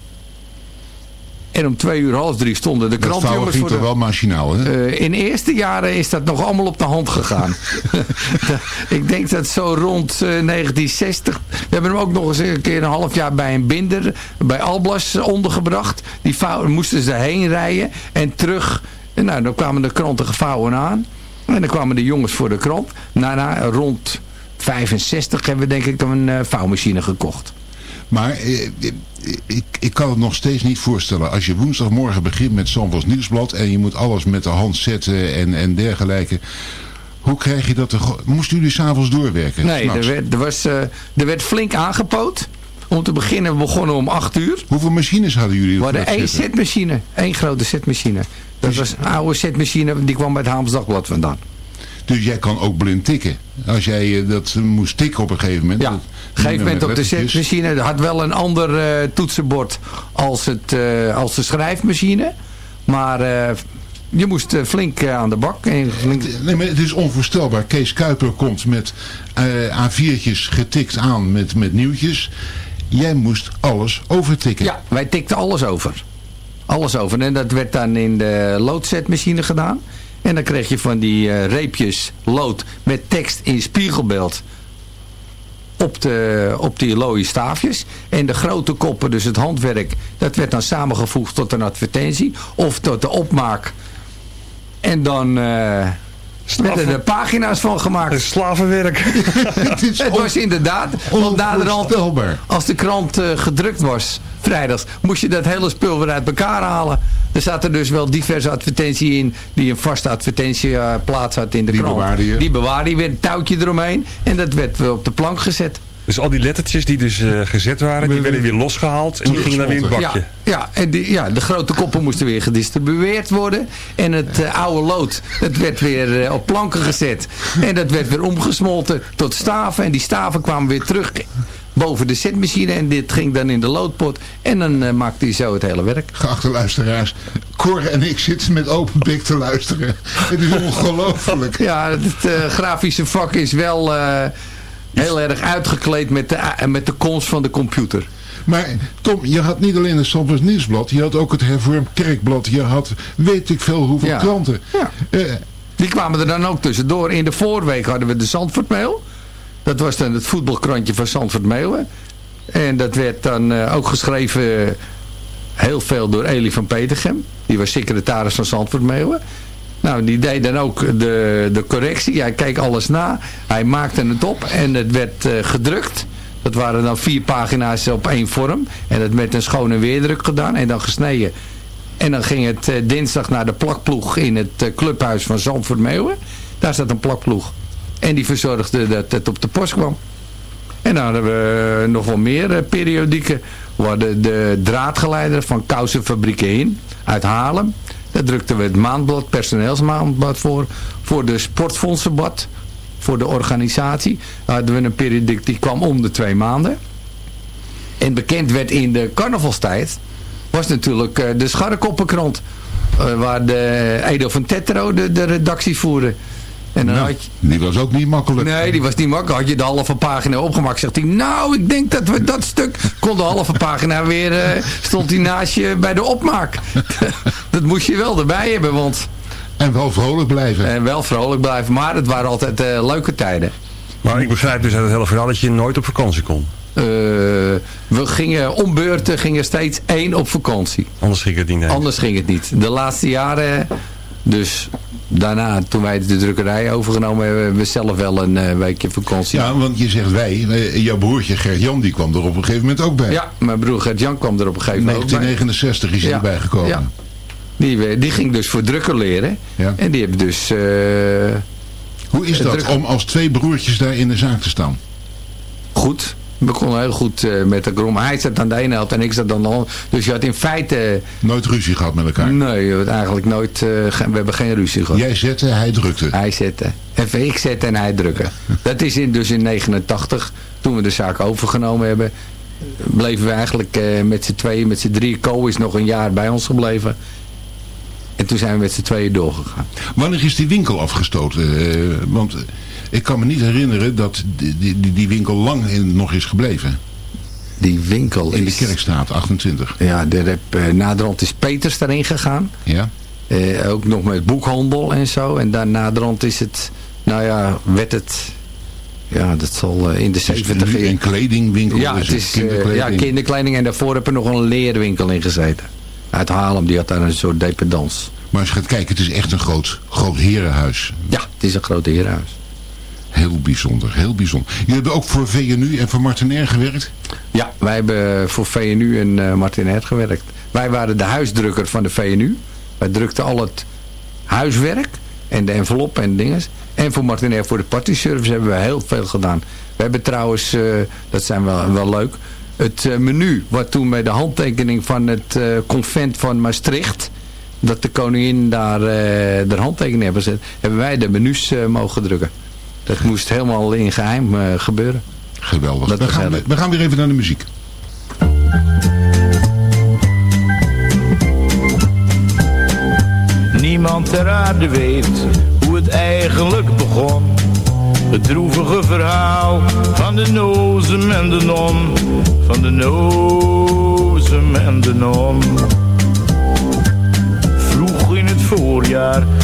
En om twee uur half drie stonden de krantjongens
voor de... wel machinaal, hè?
Uh, in de eerste jaren is dat nog allemaal op de hand gegaan. ik denk dat zo rond uh, 1960... We hebben hem ook nog eens een keer een half jaar bij een binder... bij Alblas ondergebracht. Die vouwen, moesten ze heen rijden en terug. En nou, dan kwamen de kranten gevouwen aan. En dan kwamen de jongens voor de krant. Daarna rond 65 hebben we denk ik een uh, vouwmachine gekocht.
Maar eh, eh, ik, ik kan het nog steeds niet voorstellen. Als je woensdagmorgen begint met Zandvoorts Nieuwsblad en je moet alles met de hand zetten en, en dergelijke. Hoe krijg je dat? er Moesten jullie s'avonds doorwerken?
Nee, er werd, er, was, eh, er werd flink aangepoot. Om te beginnen, we begonnen om 8 uur.
Hoeveel machines hadden jullie?
We hadden één
zetten?
setmachine. één grote setmachine. Dat was een oude setmachine, die kwam bij het Haams Dagblad vandaan.
Dus jij kan ook blind tikken. Als jij eh, dat moest tikken op een gegeven moment.
Ja, Op een gegeven moment op de
lettertjes.
setmachine had wel een ander eh, toetsenbord als, het, eh, als de schrijfmachine. Maar je moest flink aan de bak. En flink...
Nee, maar het is onvoorstelbaar. Kees Kuiper komt met eh, A4'tjes getikt aan met, met nieuwtjes. Jij moest alles overtikken.
Ja, wij tikten alles over. Alles over. En dat werd dan in de loodzetmachine gedaan. En dan kreeg je van die eh, reepjes lood met tekst in spiegelbeeld op, de, op die looie staafjes. En de grote koppen, dus het handwerk, dat werd dan samengevoegd tot een advertentie. Of tot de opmaak. En dan werden er pagina's van gemaakt.
Slavenwerk.
het was inderdaad, want naderhand, als de krant eh, gedrukt was, vrijdags, moest je dat hele spul weer uit elkaar halen. Er zaten dus wel diverse advertenties in, die een vaste advertentieplaats had in de
Die
krant.
bewaarde je?
Die bewaarde je, weer een touwtje eromheen en dat werd weer op de plank gezet.
Dus al die lettertjes die dus eh, gezet waren, die werden weer losgehaald en die gingen dan weer in het bakje.
Ja, ja, en die, ja, de grote koppen moesten weer gedistribueerd worden. En het eh, oude lood, dat werd weer eh, op planken gezet. En dat werd weer omgesmolten tot staven. En die staven kwamen weer terug boven de setmachine. En dit ging dan in de loodpot. En dan eh, maakte hij zo het hele werk.
Geachte luisteraars, Cor en ik zitten met open bek te luisteren. Het is ongelooflijk.
Ja, het eh, grafische vak is wel eh, heel erg uitgekleed met de, eh, met de komst van de computer.
Maar Tom, je had niet alleen het Zandvoorts Nieuwsblad. Je had ook het Hervormd Kerkblad. Je had weet ik veel hoeveel
Ja.
kranten. Eh,
Die kwamen er dan ook tussendoor. In de voorweek hadden we de Zandvoort Mail. Dat was dan het voetbalkrantje van Zandvoort Mail. En dat werd dan eh, ook geschreven heel veel door Elie van Petergem. Die was secretaris van Zandvoort Mail. Nou, die deed dan ook de, de correctie. Hij keek alles na. Hij maakte het op en het werd eh, gedrukt. Dat waren dan vier pagina's op één vorm. En dat werd een schone weerdruk gedaan en dan gesneden. En dan ging het eh, dinsdag naar de plakploeg in het eh, clubhuis van Zandvoort Meeuwen. Daar zat een plakploeg. En die verzorgde dat het op de post kwam. En dan hadden we nog wel meer periodieken. We hadden de draadgeleider van Kousenfabrieken in uit Haarlem. Daar drukten we het maandblad, personeelsmaandblad voor. Voor de sportfondsenbad. Voor de organisatie. Hadden we een periodiek die kwam om de twee maanden. En bekend werd in de carnavalstijd was natuurlijk eh, de Scharrekoppenkrant. eh, waar de Edo van Tetro de, de redactie voerde. En dan
nou,
had je,
die was ook niet makkelijk.
Nee, die was niet makkelijk. Had je de halve pagina opgemaakt, zegt hij... Nou, ik denk dat we dat stuk... Kon de halve pagina weer... eh, stond hij naast je bij de opmaak. dat moest je wel erbij hebben, want...
En wel vrolijk blijven.
En wel vrolijk blijven. Maar het waren altijd eh, leuke tijden.
Maar ik begrijp dus uit het hele verhaal dat je nooit op vakantie kon.
Eh, we gingen om beurten, gingen steeds één op vakantie.
Anders ging het niet.
Anders ging het niet. De laatste jaren, dus daarna, toen wij de drukkerij overgenomen hebben, hebben we zelf wel een eh, weekje vakantie.
Ja, want je zegt wij. eh, Jouw broertje Gert-Jan die kwam er op een gegeven moment ook bij.
Ja, mijn broer Gert-Jan kwam er op een gegeven moment ook bij.
1969 is hij
Ja,
erbij gekomen.
ja. Die, eh, die ging dus voor drukker leren.
Ja.
En die hebben dus...
Hoe is dat om als twee broertjes daar in de zaak te staan?
goed. We konden heel goed eh, met de grom. Hij zat aan de ene helft en ik zat aan de andere. Dus je had in feite...
Nooit ruzie gehad met elkaar?
Nee, had eigenlijk nooit... eh, we hebben geen ruzie gehad.
Jij zette, hij drukte.
Hij zette. Even ik zette en hij drukken. Dat is in, dus in 89, toen we de zaak overgenomen hebben, bleven we eigenlijk eh, met z'n tweeën, met z'n drieën. Co is nog een jaar bij ons gebleven. En toen zijn we met z'n tweeën doorgegaan.
Wanneer is die winkel afgestoten? Want ik kan me niet herinneren dat die, die, die winkel lang in, nog is gebleven.
Die winkel
In de. Kerkstraat, 28.
Ja, daar heb, eh, naderhand is Peters daarin gegaan.
Ja?
Eh, ook nog met boekhandel en zo. En dan naderhand is het, nou ja, werd het, ja, dat zal eh, in de
Het is
70
nu een kledingwinkel.
Ja,
dus
het is
kinderkleding.
ja, kinderkleding. En daarvoor heb er nog een leerwinkel in gezeten. Uit Haarlem, die had daar een soort dependance.
Maar als je gaat kijken, het is echt een groot, groot herenhuis.
Ja, het is een groot herenhuis.
Heel bijzonder, heel bijzonder. Jullie hebben ook voor VNU en voor Martin gewerkt?
Ja, wij hebben voor VNU en uh, Martin gewerkt. Wij waren de huisdrukker van de VNU. Wij drukten al het huiswerk en de envelop en dingen. En voor Martin voor de partyservice hebben we heel veel gedaan. We hebben trouwens, uh, dat zijn wel, wel leuk, het uh, menu wat toen met de handtekening van het convent van Maastricht, dat de koningin daar de handtekening hebben gezet, hebben wij de menus mogen drukken. Dat moest helemaal in geheim gebeuren.
Geweldig. Dat we, gaan, we gaan weer even naar de muziek.
Niemand ter aarde weet hoe het eigenlijk begon. Het droevige verhaal van de nozem en de non. Van de nozem en de non. Vroeg in het voorjaar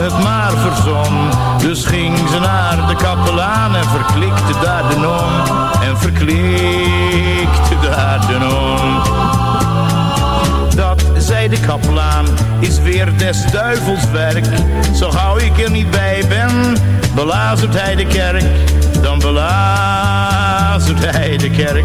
het maar verzon. Dus ging ze naar de kapelaan en verklikte daar de non. En verklikte daar de non. Dat, zei de kapelaan, is weer des duivels werk. Zo gauw ik er niet bij ben, belazert hij de kerk. Dan belazert hij de kerk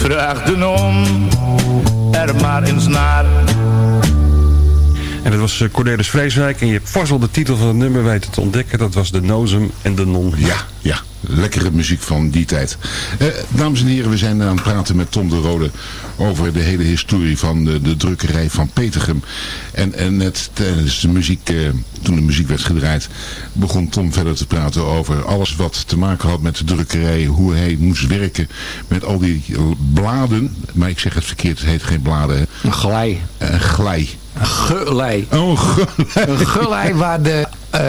Vraag de non er maar eens naar.
En dat was eh, Cornelis Vreeswijk. En je hebt vast wel de titel van het nummer weten te ontdekken. Dat was De Nozem en de Non.
Ja, ja. Lekkere muziek van die tijd. Eh, dames en heren, we zijn aan het praten met Tom de Rode over de hele historie van de, de drukkerij van Petergem. En, en net tijdens de muziek, eh, toen de muziek werd gedraaid, begon Tom verder te praten over alles wat te maken had met de drukkerij. Hoe hij moest werken met al die bladen. Maar ik zeg het verkeerd, het heet geen bladen.
Een glij.
Een glij.
Een gelei.
Oh, gelei.
Een gelei waar de, uh,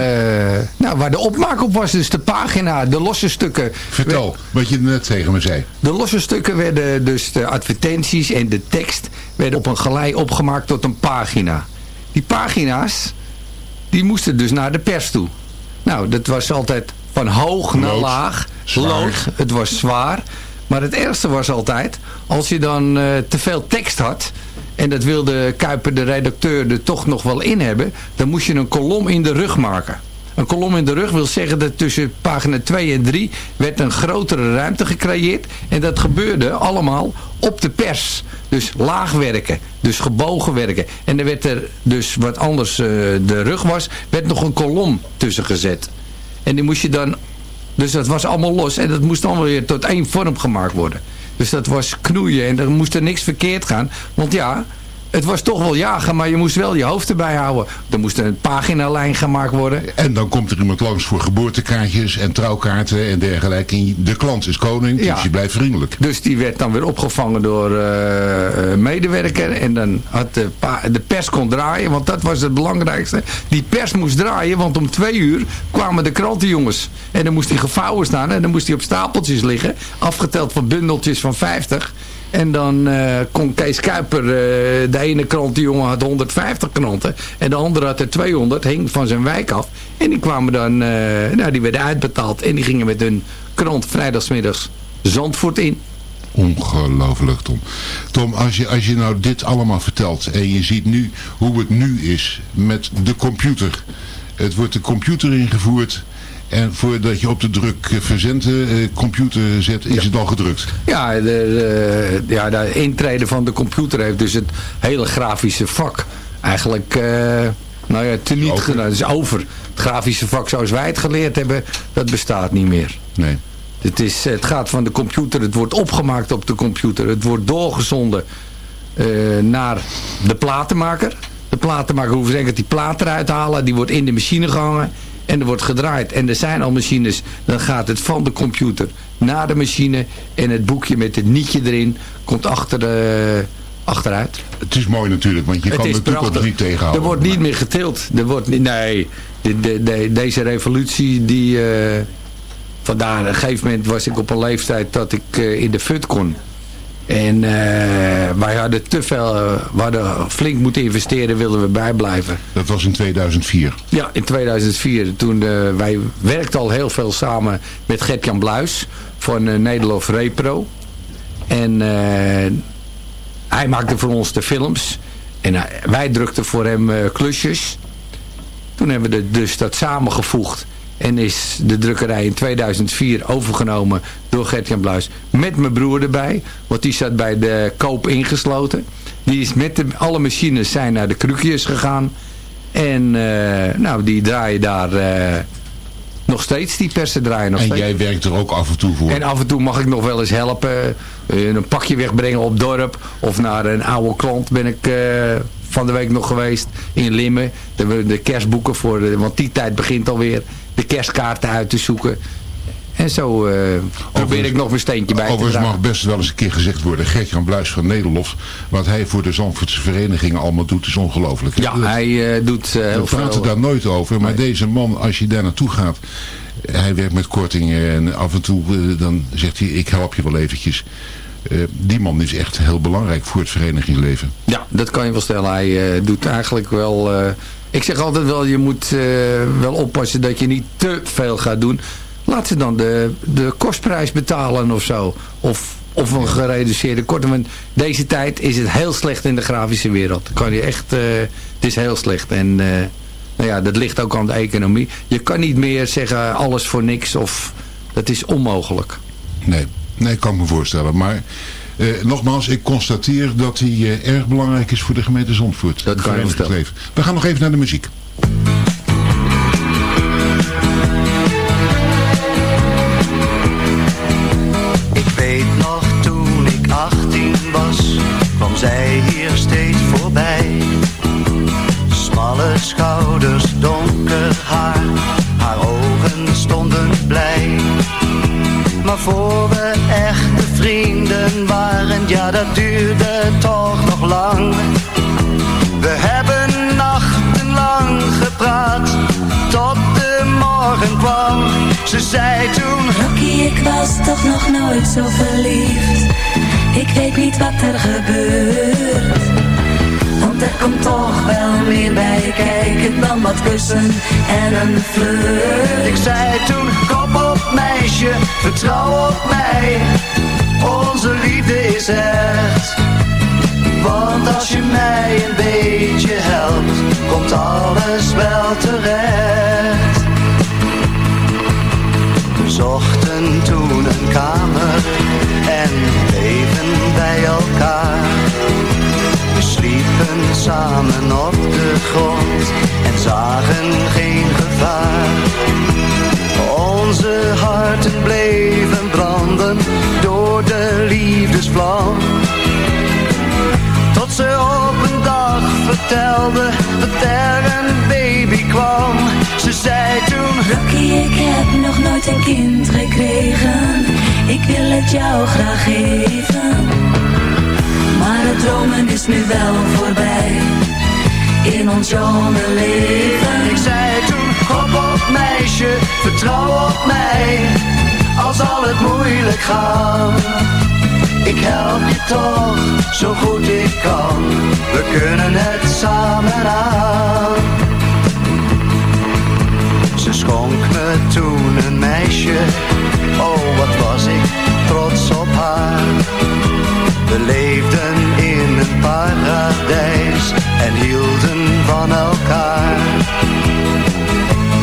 nou, waar de opmaak op was. Dus de pagina, de losse stukken.
Vertel, wat je net tegen me zei.
De losse stukken werden dus de advertenties en de tekst werden op een gelei opgemaakt tot een pagina. die pagina's, die moesten dus naar de pers toe. Nou, dat was altijd van hoog naar
Lood.
laag.
Zwaar.
Lood, het was zwaar. Maar het ergste was altijd, als je dan eh, te veel tekst had... en dat wilde Kuiper, de redacteur, er toch nog wel in hebben... dan moest je een kolom in de rug maken. Een kolom in de rug wil zeggen dat tussen pagina 2 en 3 werd een grotere ruimte gecreëerd. En dat gebeurde allemaal op de pers. Dus laag werken, dus gebogen werken. En er werd er dus wat anders eh, de rug was, werd nog een kolom tussen gezet. En die moest je dan, dus dat was allemaal los. En dat moest allemaal weer tot één vorm gemaakt worden. Dus dat was knoeien en er moest er niks verkeerd gaan. Want ja, het was toch wel jagen, maar je moest wel je hoofd erbij houden. Er moest een paginalijn gemaakt worden.
En dan komt er iemand langs voor geboortekaartjes en trouwkaarten en dergelijke. En de klant is koning, dus
Ja.
je blijft vriendelijk.
Dus die werd dan weer opgevangen door eh, medewerker. En dan had de, de pers kon draaien, want dat was het belangrijkste. Die pers moest draaien, want om twee uur kwamen de krantenjongens. En dan moest hij gevouwen staan en dan moest hij op stapeltjes liggen. Afgeteld van bundeltjes van 50. En dan eh, kon Kees Kuiper, eh, de ene krantenjongen had 150 kranten. En de andere had er 200, hing van zijn wijk af. En die kwamen dan, eh, nou die werden uitbetaald. En die gingen met hun krant vrijdagsmiddags Zandvoort in.
Ongelooflijk, Tom. Tom, als je, als je nou dit allemaal vertelt en je ziet nu hoe het nu is met de computer. Het wordt de computer ingevoerd en voordat je op de druk eh, verzenden eh, computer zet, is het al gedrukt.
Ja, de, de, ja, de intrede van de computer heeft dus het hele grafische vak eigenlijk, eh, nou ja, teniet gedaan. Het is over. Het grafische vak zoals wij het geleerd hebben, dat bestaat niet meer.
Nee.
Het, is, het gaat van de computer, het wordt opgemaakt op de computer. Het wordt doorgezonden naar de platenmaker. De platenmaker hoeft enkel die plaat eruit te halen. Die wordt in de machine gehangen. En er wordt gedraaid. En er zijn al machines. Dan gaat het van de computer naar de machine. En het boekje met het nietje erin komt achter de, achteruit.
Het is mooi natuurlijk, want je
Het
kan de toekomst niet tegenhouden.
Er wordt niet meer getild. Er wordt niet, nee, de, de, de- deze revolutie die... eh, vandaar, op een gegeven moment was ik op een leeftijd dat ik eh, in de fut kon. En eh, wij hadden te veel, eh, we hadden flink moeten investeren, wilden we bijblijven.
Dat was in 2004.
Ja, in 2004. Toen, eh, wij werkten al heel veel samen met Gert-Jan Bluis van uh, Nederlof Repro. En hij maakte voor ons de films. En wij drukten voor hem klusjes. Toen hebben we dus dat samengevoegd. En is de drukkerij in 2004 overgenomen door Gert-Jan Bluis. Met mijn broer erbij. Want die zat bij de koop ingesloten. Die is met de, alle machines zijn naar de krukjes gegaan. En eh, nou, die draaien daar eh, nog steeds. Die persen draaien nog
En
steeds.
jij werkt er ook af en toe voor.
En af en toe mag ik nog wel eens helpen. eh, een pakje wegbrengen op dorp. Of naar een oude klant ben ik van de week nog geweest. In Limmen. De, de kerstboeken voor. De, want die tijd begint alweer. De kerstkaarten uit te zoeken. En zo eh, probeer ik nog mijn steentje bij te
Overigens
dragen.
mag best wel eens een keer gezegd worden. Gert-Jan Bluis van Nederlof. Wat hij voor de Zandvoortse verenigingen allemaal doet is ongelooflijk.
Ja, hij eh, doet eh, heel
We praten
veel.
daar nooit over. Maar deze man, als je daar naartoe gaat. Hij werkt met kortingen. En af en toe dan zegt hij, ik help je wel eventjes. Eh, die man is echt heel belangrijk voor het verenigingsleven.
Ja, dat kan je wel stellen. Hij eh, doet eigenlijk wel... eh, ik zeg altijd wel, je moet wel oppassen dat je niet te veel gaat doen. Laat ze dan de, de kostprijs betalen of zo. Of, of een gereduceerde korting. Want deze tijd is het heel slecht in de grafische wereld. Kan je echt, het is heel slecht. En nou ja, dat ligt ook aan de economie. Je kan niet meer zeggen alles voor niks. Of, dat is onmogelijk.
Nee, nee, kan ik me voorstellen. Maar eh, nogmaals, ik constateer dat hij eh, erg belangrijk is voor de gemeente Zandvoort.
Dat
Het
kan
verenigingsleven. We gaan nog even naar de muziek.
Ik weet nog toen ik 18 was, kwam zij hier steeds voorbij. Smalle schouders, Maar voor we echte vrienden waren, ja dat duurde toch nog lang. We hebben nachtenlang gepraat, tot de morgen kwam. Ze zei toen...
Rocky, ik was toch nog nooit zo verliefd. Ik weet niet wat er gebeurt. Er komt toch wel meer bij kijken dan wat kussen en een flirt.
Ik zei toen, kom op meisje, vertrouw op mij. Onze liefde is echt. Want als je mij een beetje helpt, komt alles wel terecht. We zochten toen een kamer en bleven bij elkaar. Samen op de grond en zagen geen gevaar. Onze harten bleven branden door de liefdesvlam. Tot ze op een dag vertelde dat er een baby kwam. Ze zei toen...
Rocky, ik heb nog nooit een kind gekregen. Ik wil het jou graag geven. Dromen is nu wel voorbij. In ons jonge leven.
Ik zei toen, hop op meisje, vertrouw op mij. Al zal het moeilijk gaan. Ik help je toch, zo goed ik kan. We kunnen het samen aan. Ze schonk me toen een meisje. Oh, wat was ik trots op haar. We leefden in een paradijs en hielden van elkaar.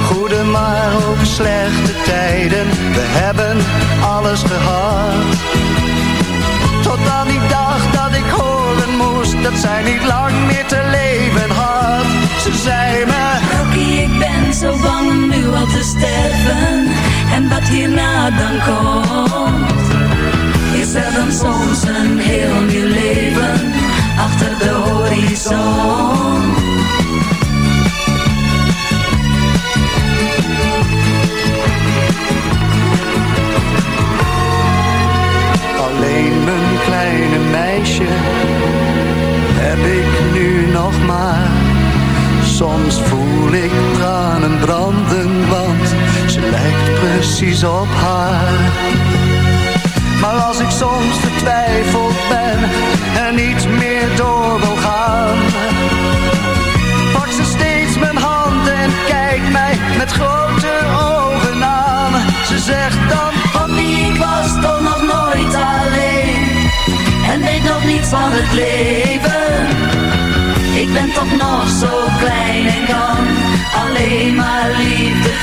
Goede maar ook slechte tijden, we hebben alles gehad. Tot aan die dag dat ik horen moest dat zij niet lang meer te leven had. Ze zei me,
Rocky, ik ben zo bang om nu al te sterven. En wat hierna dan komt.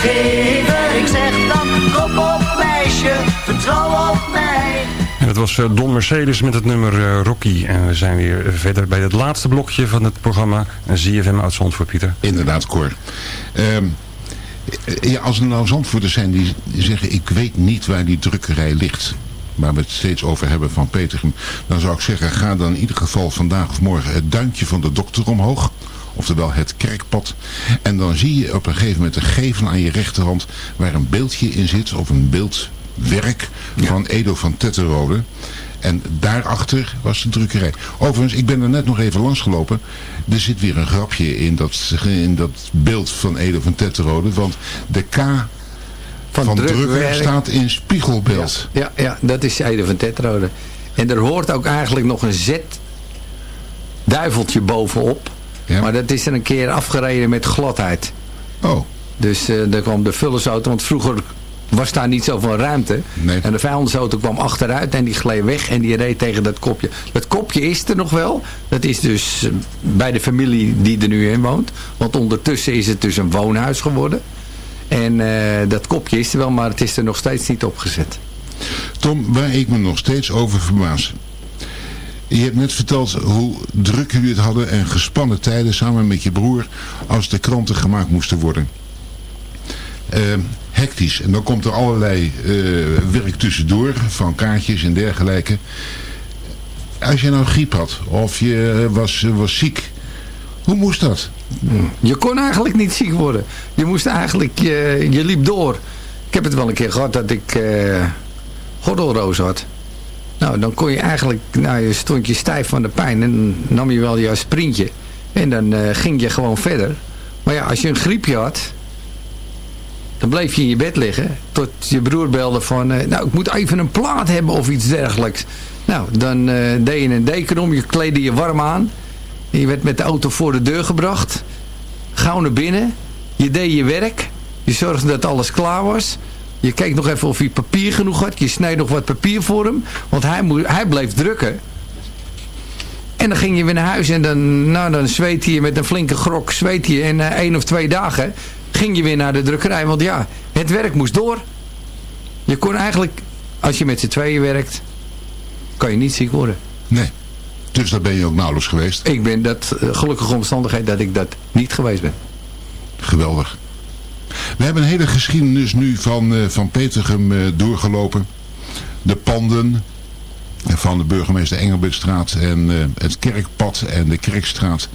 Geven.
Ik zeg dan, kom op meisje, vertrouw op mij.
En dat was eh, Don Mercedes met het nummer eh, Rocky. En we zijn weer verder bij het laatste blokje van het programma ZFM uit Zandvoort, Pieter.
Inderdaad, Cor. Ehm, ja, als er nou Zandvoorters zijn die zeggen... ik weet niet waar die drukkerij ligt... waar we het steeds over hebben van Petergem... dan zou ik zeggen, ga dan in ieder geval vandaag of morgen... het duintje van de dokter omhoog... Oftewel het kerkpad. En dan zie je op een gegeven moment een gevel aan je rechterhand... waar een beeldje in zit, of een beeldwerk van Edo van Tetterode. En daarachter was de drukkerij. Overigens, ik ben er net nog even langs gelopen. Er zit weer een grapje in dat, in dat beeld van Edo van Tetterode. Want de K van, van drukwerk,
drukwerk
staat in spiegelbeeld.
Ja, ja, dat is Eide van Tetrode. En er hoort ook eigenlijk nog een Z duiveltje bovenop. Maar dat is er een keer afgereden met gladheid.
Oh.
Dus uh, daar kwam de vullersauto, want vroeger was daar niet zoveel ruimte.
Nee.
En de vijandsauto kwam achteruit en die gleed weg en die reed tegen dat kopje. Dat kopje is er nog wel. Dat is dus uh, bij de familie die er nu in woont. Want ondertussen is het dus een woonhuis geworden. En uh, dat kopje is er wel, maar het is er nog steeds niet opgezet.
Tom, waar ik me nog steeds over verbaas. Je hebt net verteld hoe druk jullie het hadden en gespannen tijden samen met je broer als de kranten gemaakt moesten worden. Uh, hectisch. En dan komt er allerlei uh, werk tussendoor van kaartjes en dergelijke. Als je nou griep had of je was, was ziek, hoe moest dat?
Je kon eigenlijk niet ziek worden. Je moest eigenlijk, je, je liep door. Ik heb het wel een keer gehad dat ik uh, gordelroos had. Nou, dan kon je eigenlijk, nou, je stond je stijf van de pijn en dan nam je wel jouw sprintje. En dan uh, ging je gewoon verder. Maar ja, als je een griepje had, dan bleef je in je bed liggen. Tot je broer belde van, uh, nou, ik moet even een plaat hebben of iets dergelijks. Nou, dan uh, deed je een deken om, je kleedde je warm aan. Je werd met de auto voor de deur gebracht. Gauw naar binnen. Je deed je werk. Je zorgde dat alles klaar was. Je keek nog even of hij papier genoeg had. Je sneed nog wat papier voor hem. Want hij, moest, hij bleef drukken. En dan ging je weer naar huis en dan, nou, dan zweet je met een flinke grok. Zweet je in uh, één of twee dagen ging je weer naar de drukkerij. Want ja, het werk moest door. Je kon eigenlijk, als je met z'n tweeën werkt, kan je niet ziek worden.
Nee. Dus daar ben je ook nauwelijks geweest?
Ik ben dat, uh, gelukkige omstandigheid dat ik dat niet geweest ben.
Geweldig. We hebben een hele geschiedenis nu van, uh, van Petergem uh, doorgelopen. De panden van de burgemeester Engelbertstraat en uh, het Kerkpad en de Kerkstraat.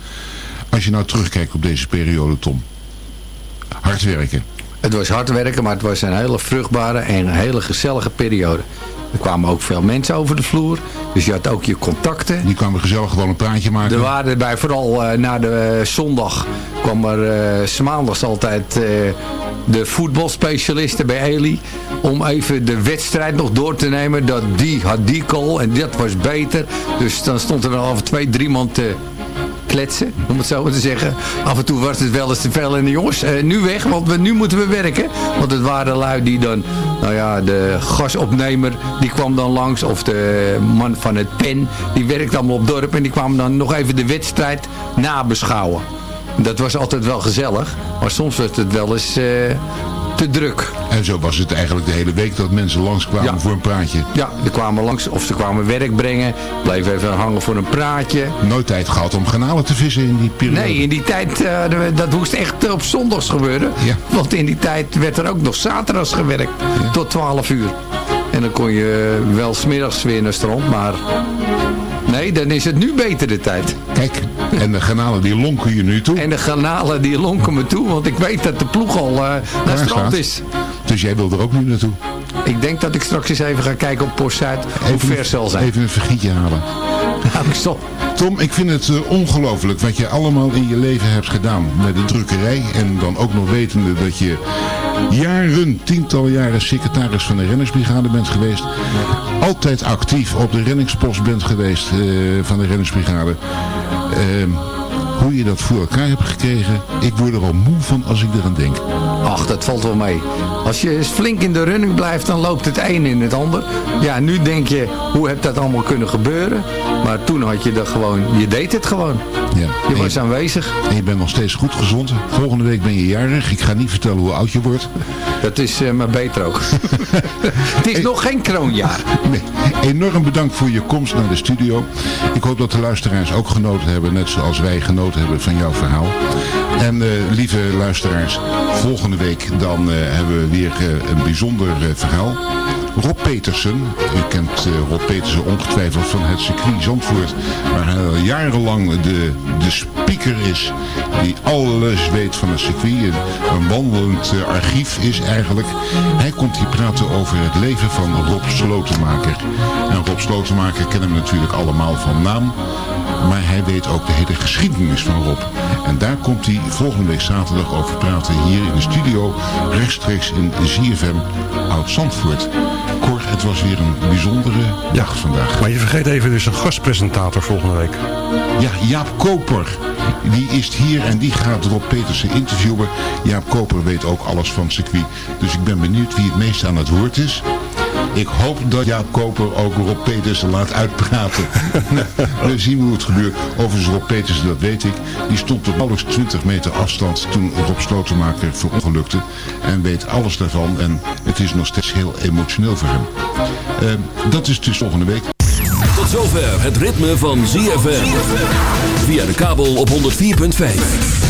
Als je nou terugkijkt op deze periode, Tom. Hard werken.
Het was hard werken, maar het was een hele vruchtbare en een hele gezellige periode. Er kwamen ook veel mensen over de vloer. Dus je had ook je contacten.
Die kwamen gezellig gewoon een praatje maken.
Er waren bij, vooral uh, na de uh, zondag, kwam er uh, maandags altijd de voetbalspecialisten bij Eli. Om even de wedstrijd nog door te nemen. Dat die had die goal en dat was beter. Dus dan stond er al twee, drie man te kletsen, om het zo te zeggen. Af en toe was het wel eens te veel de jongens, uh, nu weg, want we, nu moeten we werken. Want het waren lui die dan, nou ja, de gasopnemer, die kwam dan langs. Of de man van het pen, die werkte allemaal op dorp. En die kwam dan nog even de wedstrijd nabeschouwen. Dat was altijd wel gezellig, maar soms werd het wel eens... Uh, te druk.
En zo was het eigenlijk de hele week dat mensen langskwamen ja. voor een praatje.
Ja, ze kwamen langs of ze kwamen werk brengen. Bleven even hangen voor een praatje.
Nooit tijd gehad om kanalen te vissen in die periode.
Nee, in die tijd, uh, dat moest echt op zondags gebeuren.
Ja.
Want in die tijd werd er ook nog zaterdags gewerkt. Ja. Tot 12 uur. En dan kon je wel smiddags weer naar strand, maar... Nee, dan is het nu beter de tijd.
Kijk, en de garnalen die lonken je nu toe.
En de garnalen die lonken me toe, want ik weet dat de ploeg al uh, naar strand is.
Dus jij wil er ook nu naartoe?
Ik denk dat ik straks eens even ga kijken op Post Zuid hoe ver zal zijn.
Even een vergietje halen.
Ja, ik stop.
Tom, ik vind het uh, ongelooflijk wat je allemaal in je leven hebt gedaan met de drukkerij. En dan ook nog wetende dat je jaren, tientallen jaren secretaris van de rennersbrigade bent geweest. Altijd actief op de renningspost bent geweest uh, van de rennersbrigade. Uh, hoe je dat voor elkaar hebt gekregen, ik word er al moe van als ik eraan denk.
Ach, dat valt wel mee. Als je flink in de running blijft, dan loopt het een in het ander. Ja, nu denk je, hoe heb dat allemaal kunnen gebeuren? Maar toen had je dat gewoon, je deed het gewoon.
Ja.
Je was aanwezig.
En je bent nog steeds goed gezond. Volgende week ben je jarig. Ik ga niet vertellen hoe oud je wordt.
Dat is uh, maar beter ook. het is nog geen kroonjaar.
Nee. Enorm bedankt voor je komst naar de studio. Ik hoop dat de luisteraars ook genoten hebben, net zoals wij genoten hebben van jouw verhaal. En uh, lieve luisteraars, volgende week dan uh, hebben we weer een bijzonder verhaal. Rob Petersen, u kent Rob Petersen ongetwijfeld van het circuit Zandvoort, waar hij al jarenlang de, de speaker is, die alles weet van het circuit. Een, een wandelend archief is eigenlijk. Hij komt hier praten over het leven van Rob Slotenmaker. En Rob Slotenmaker kennen we natuurlijk allemaal van naam, maar hij weet ook de hele geschiedenis van Rob. En daar komt hij volgende week zaterdag over praten hier in de studio, rechtstreeks in ZFM Oud-Zandvoort. Cor, het was weer een bijzondere dag vandaag.
Maar je vergeet even dus een gastpresentator volgende week.
Ja, Jaap Koper. Die is hier en die gaat Rob Petersen interviewen. Jaap Koper weet ook alles van circuit. Dus ik ben benieuwd wie het meest aan het woord is. Ik hoop dat Jaap Koper ook Rob Petersen laat uitpraten. We zien hoe het gebeurt. Overigens Rob Petersen, dat weet ik. Die stond op alles 20 meter afstand toen Rob Slotenmaker verongelukte. En weet alles daarvan. En het is nog steeds heel emotioneel voor hem. Uh, dat is dus volgende week.
Tot zover het ritme van ZFM. Via de kabel op 104.5.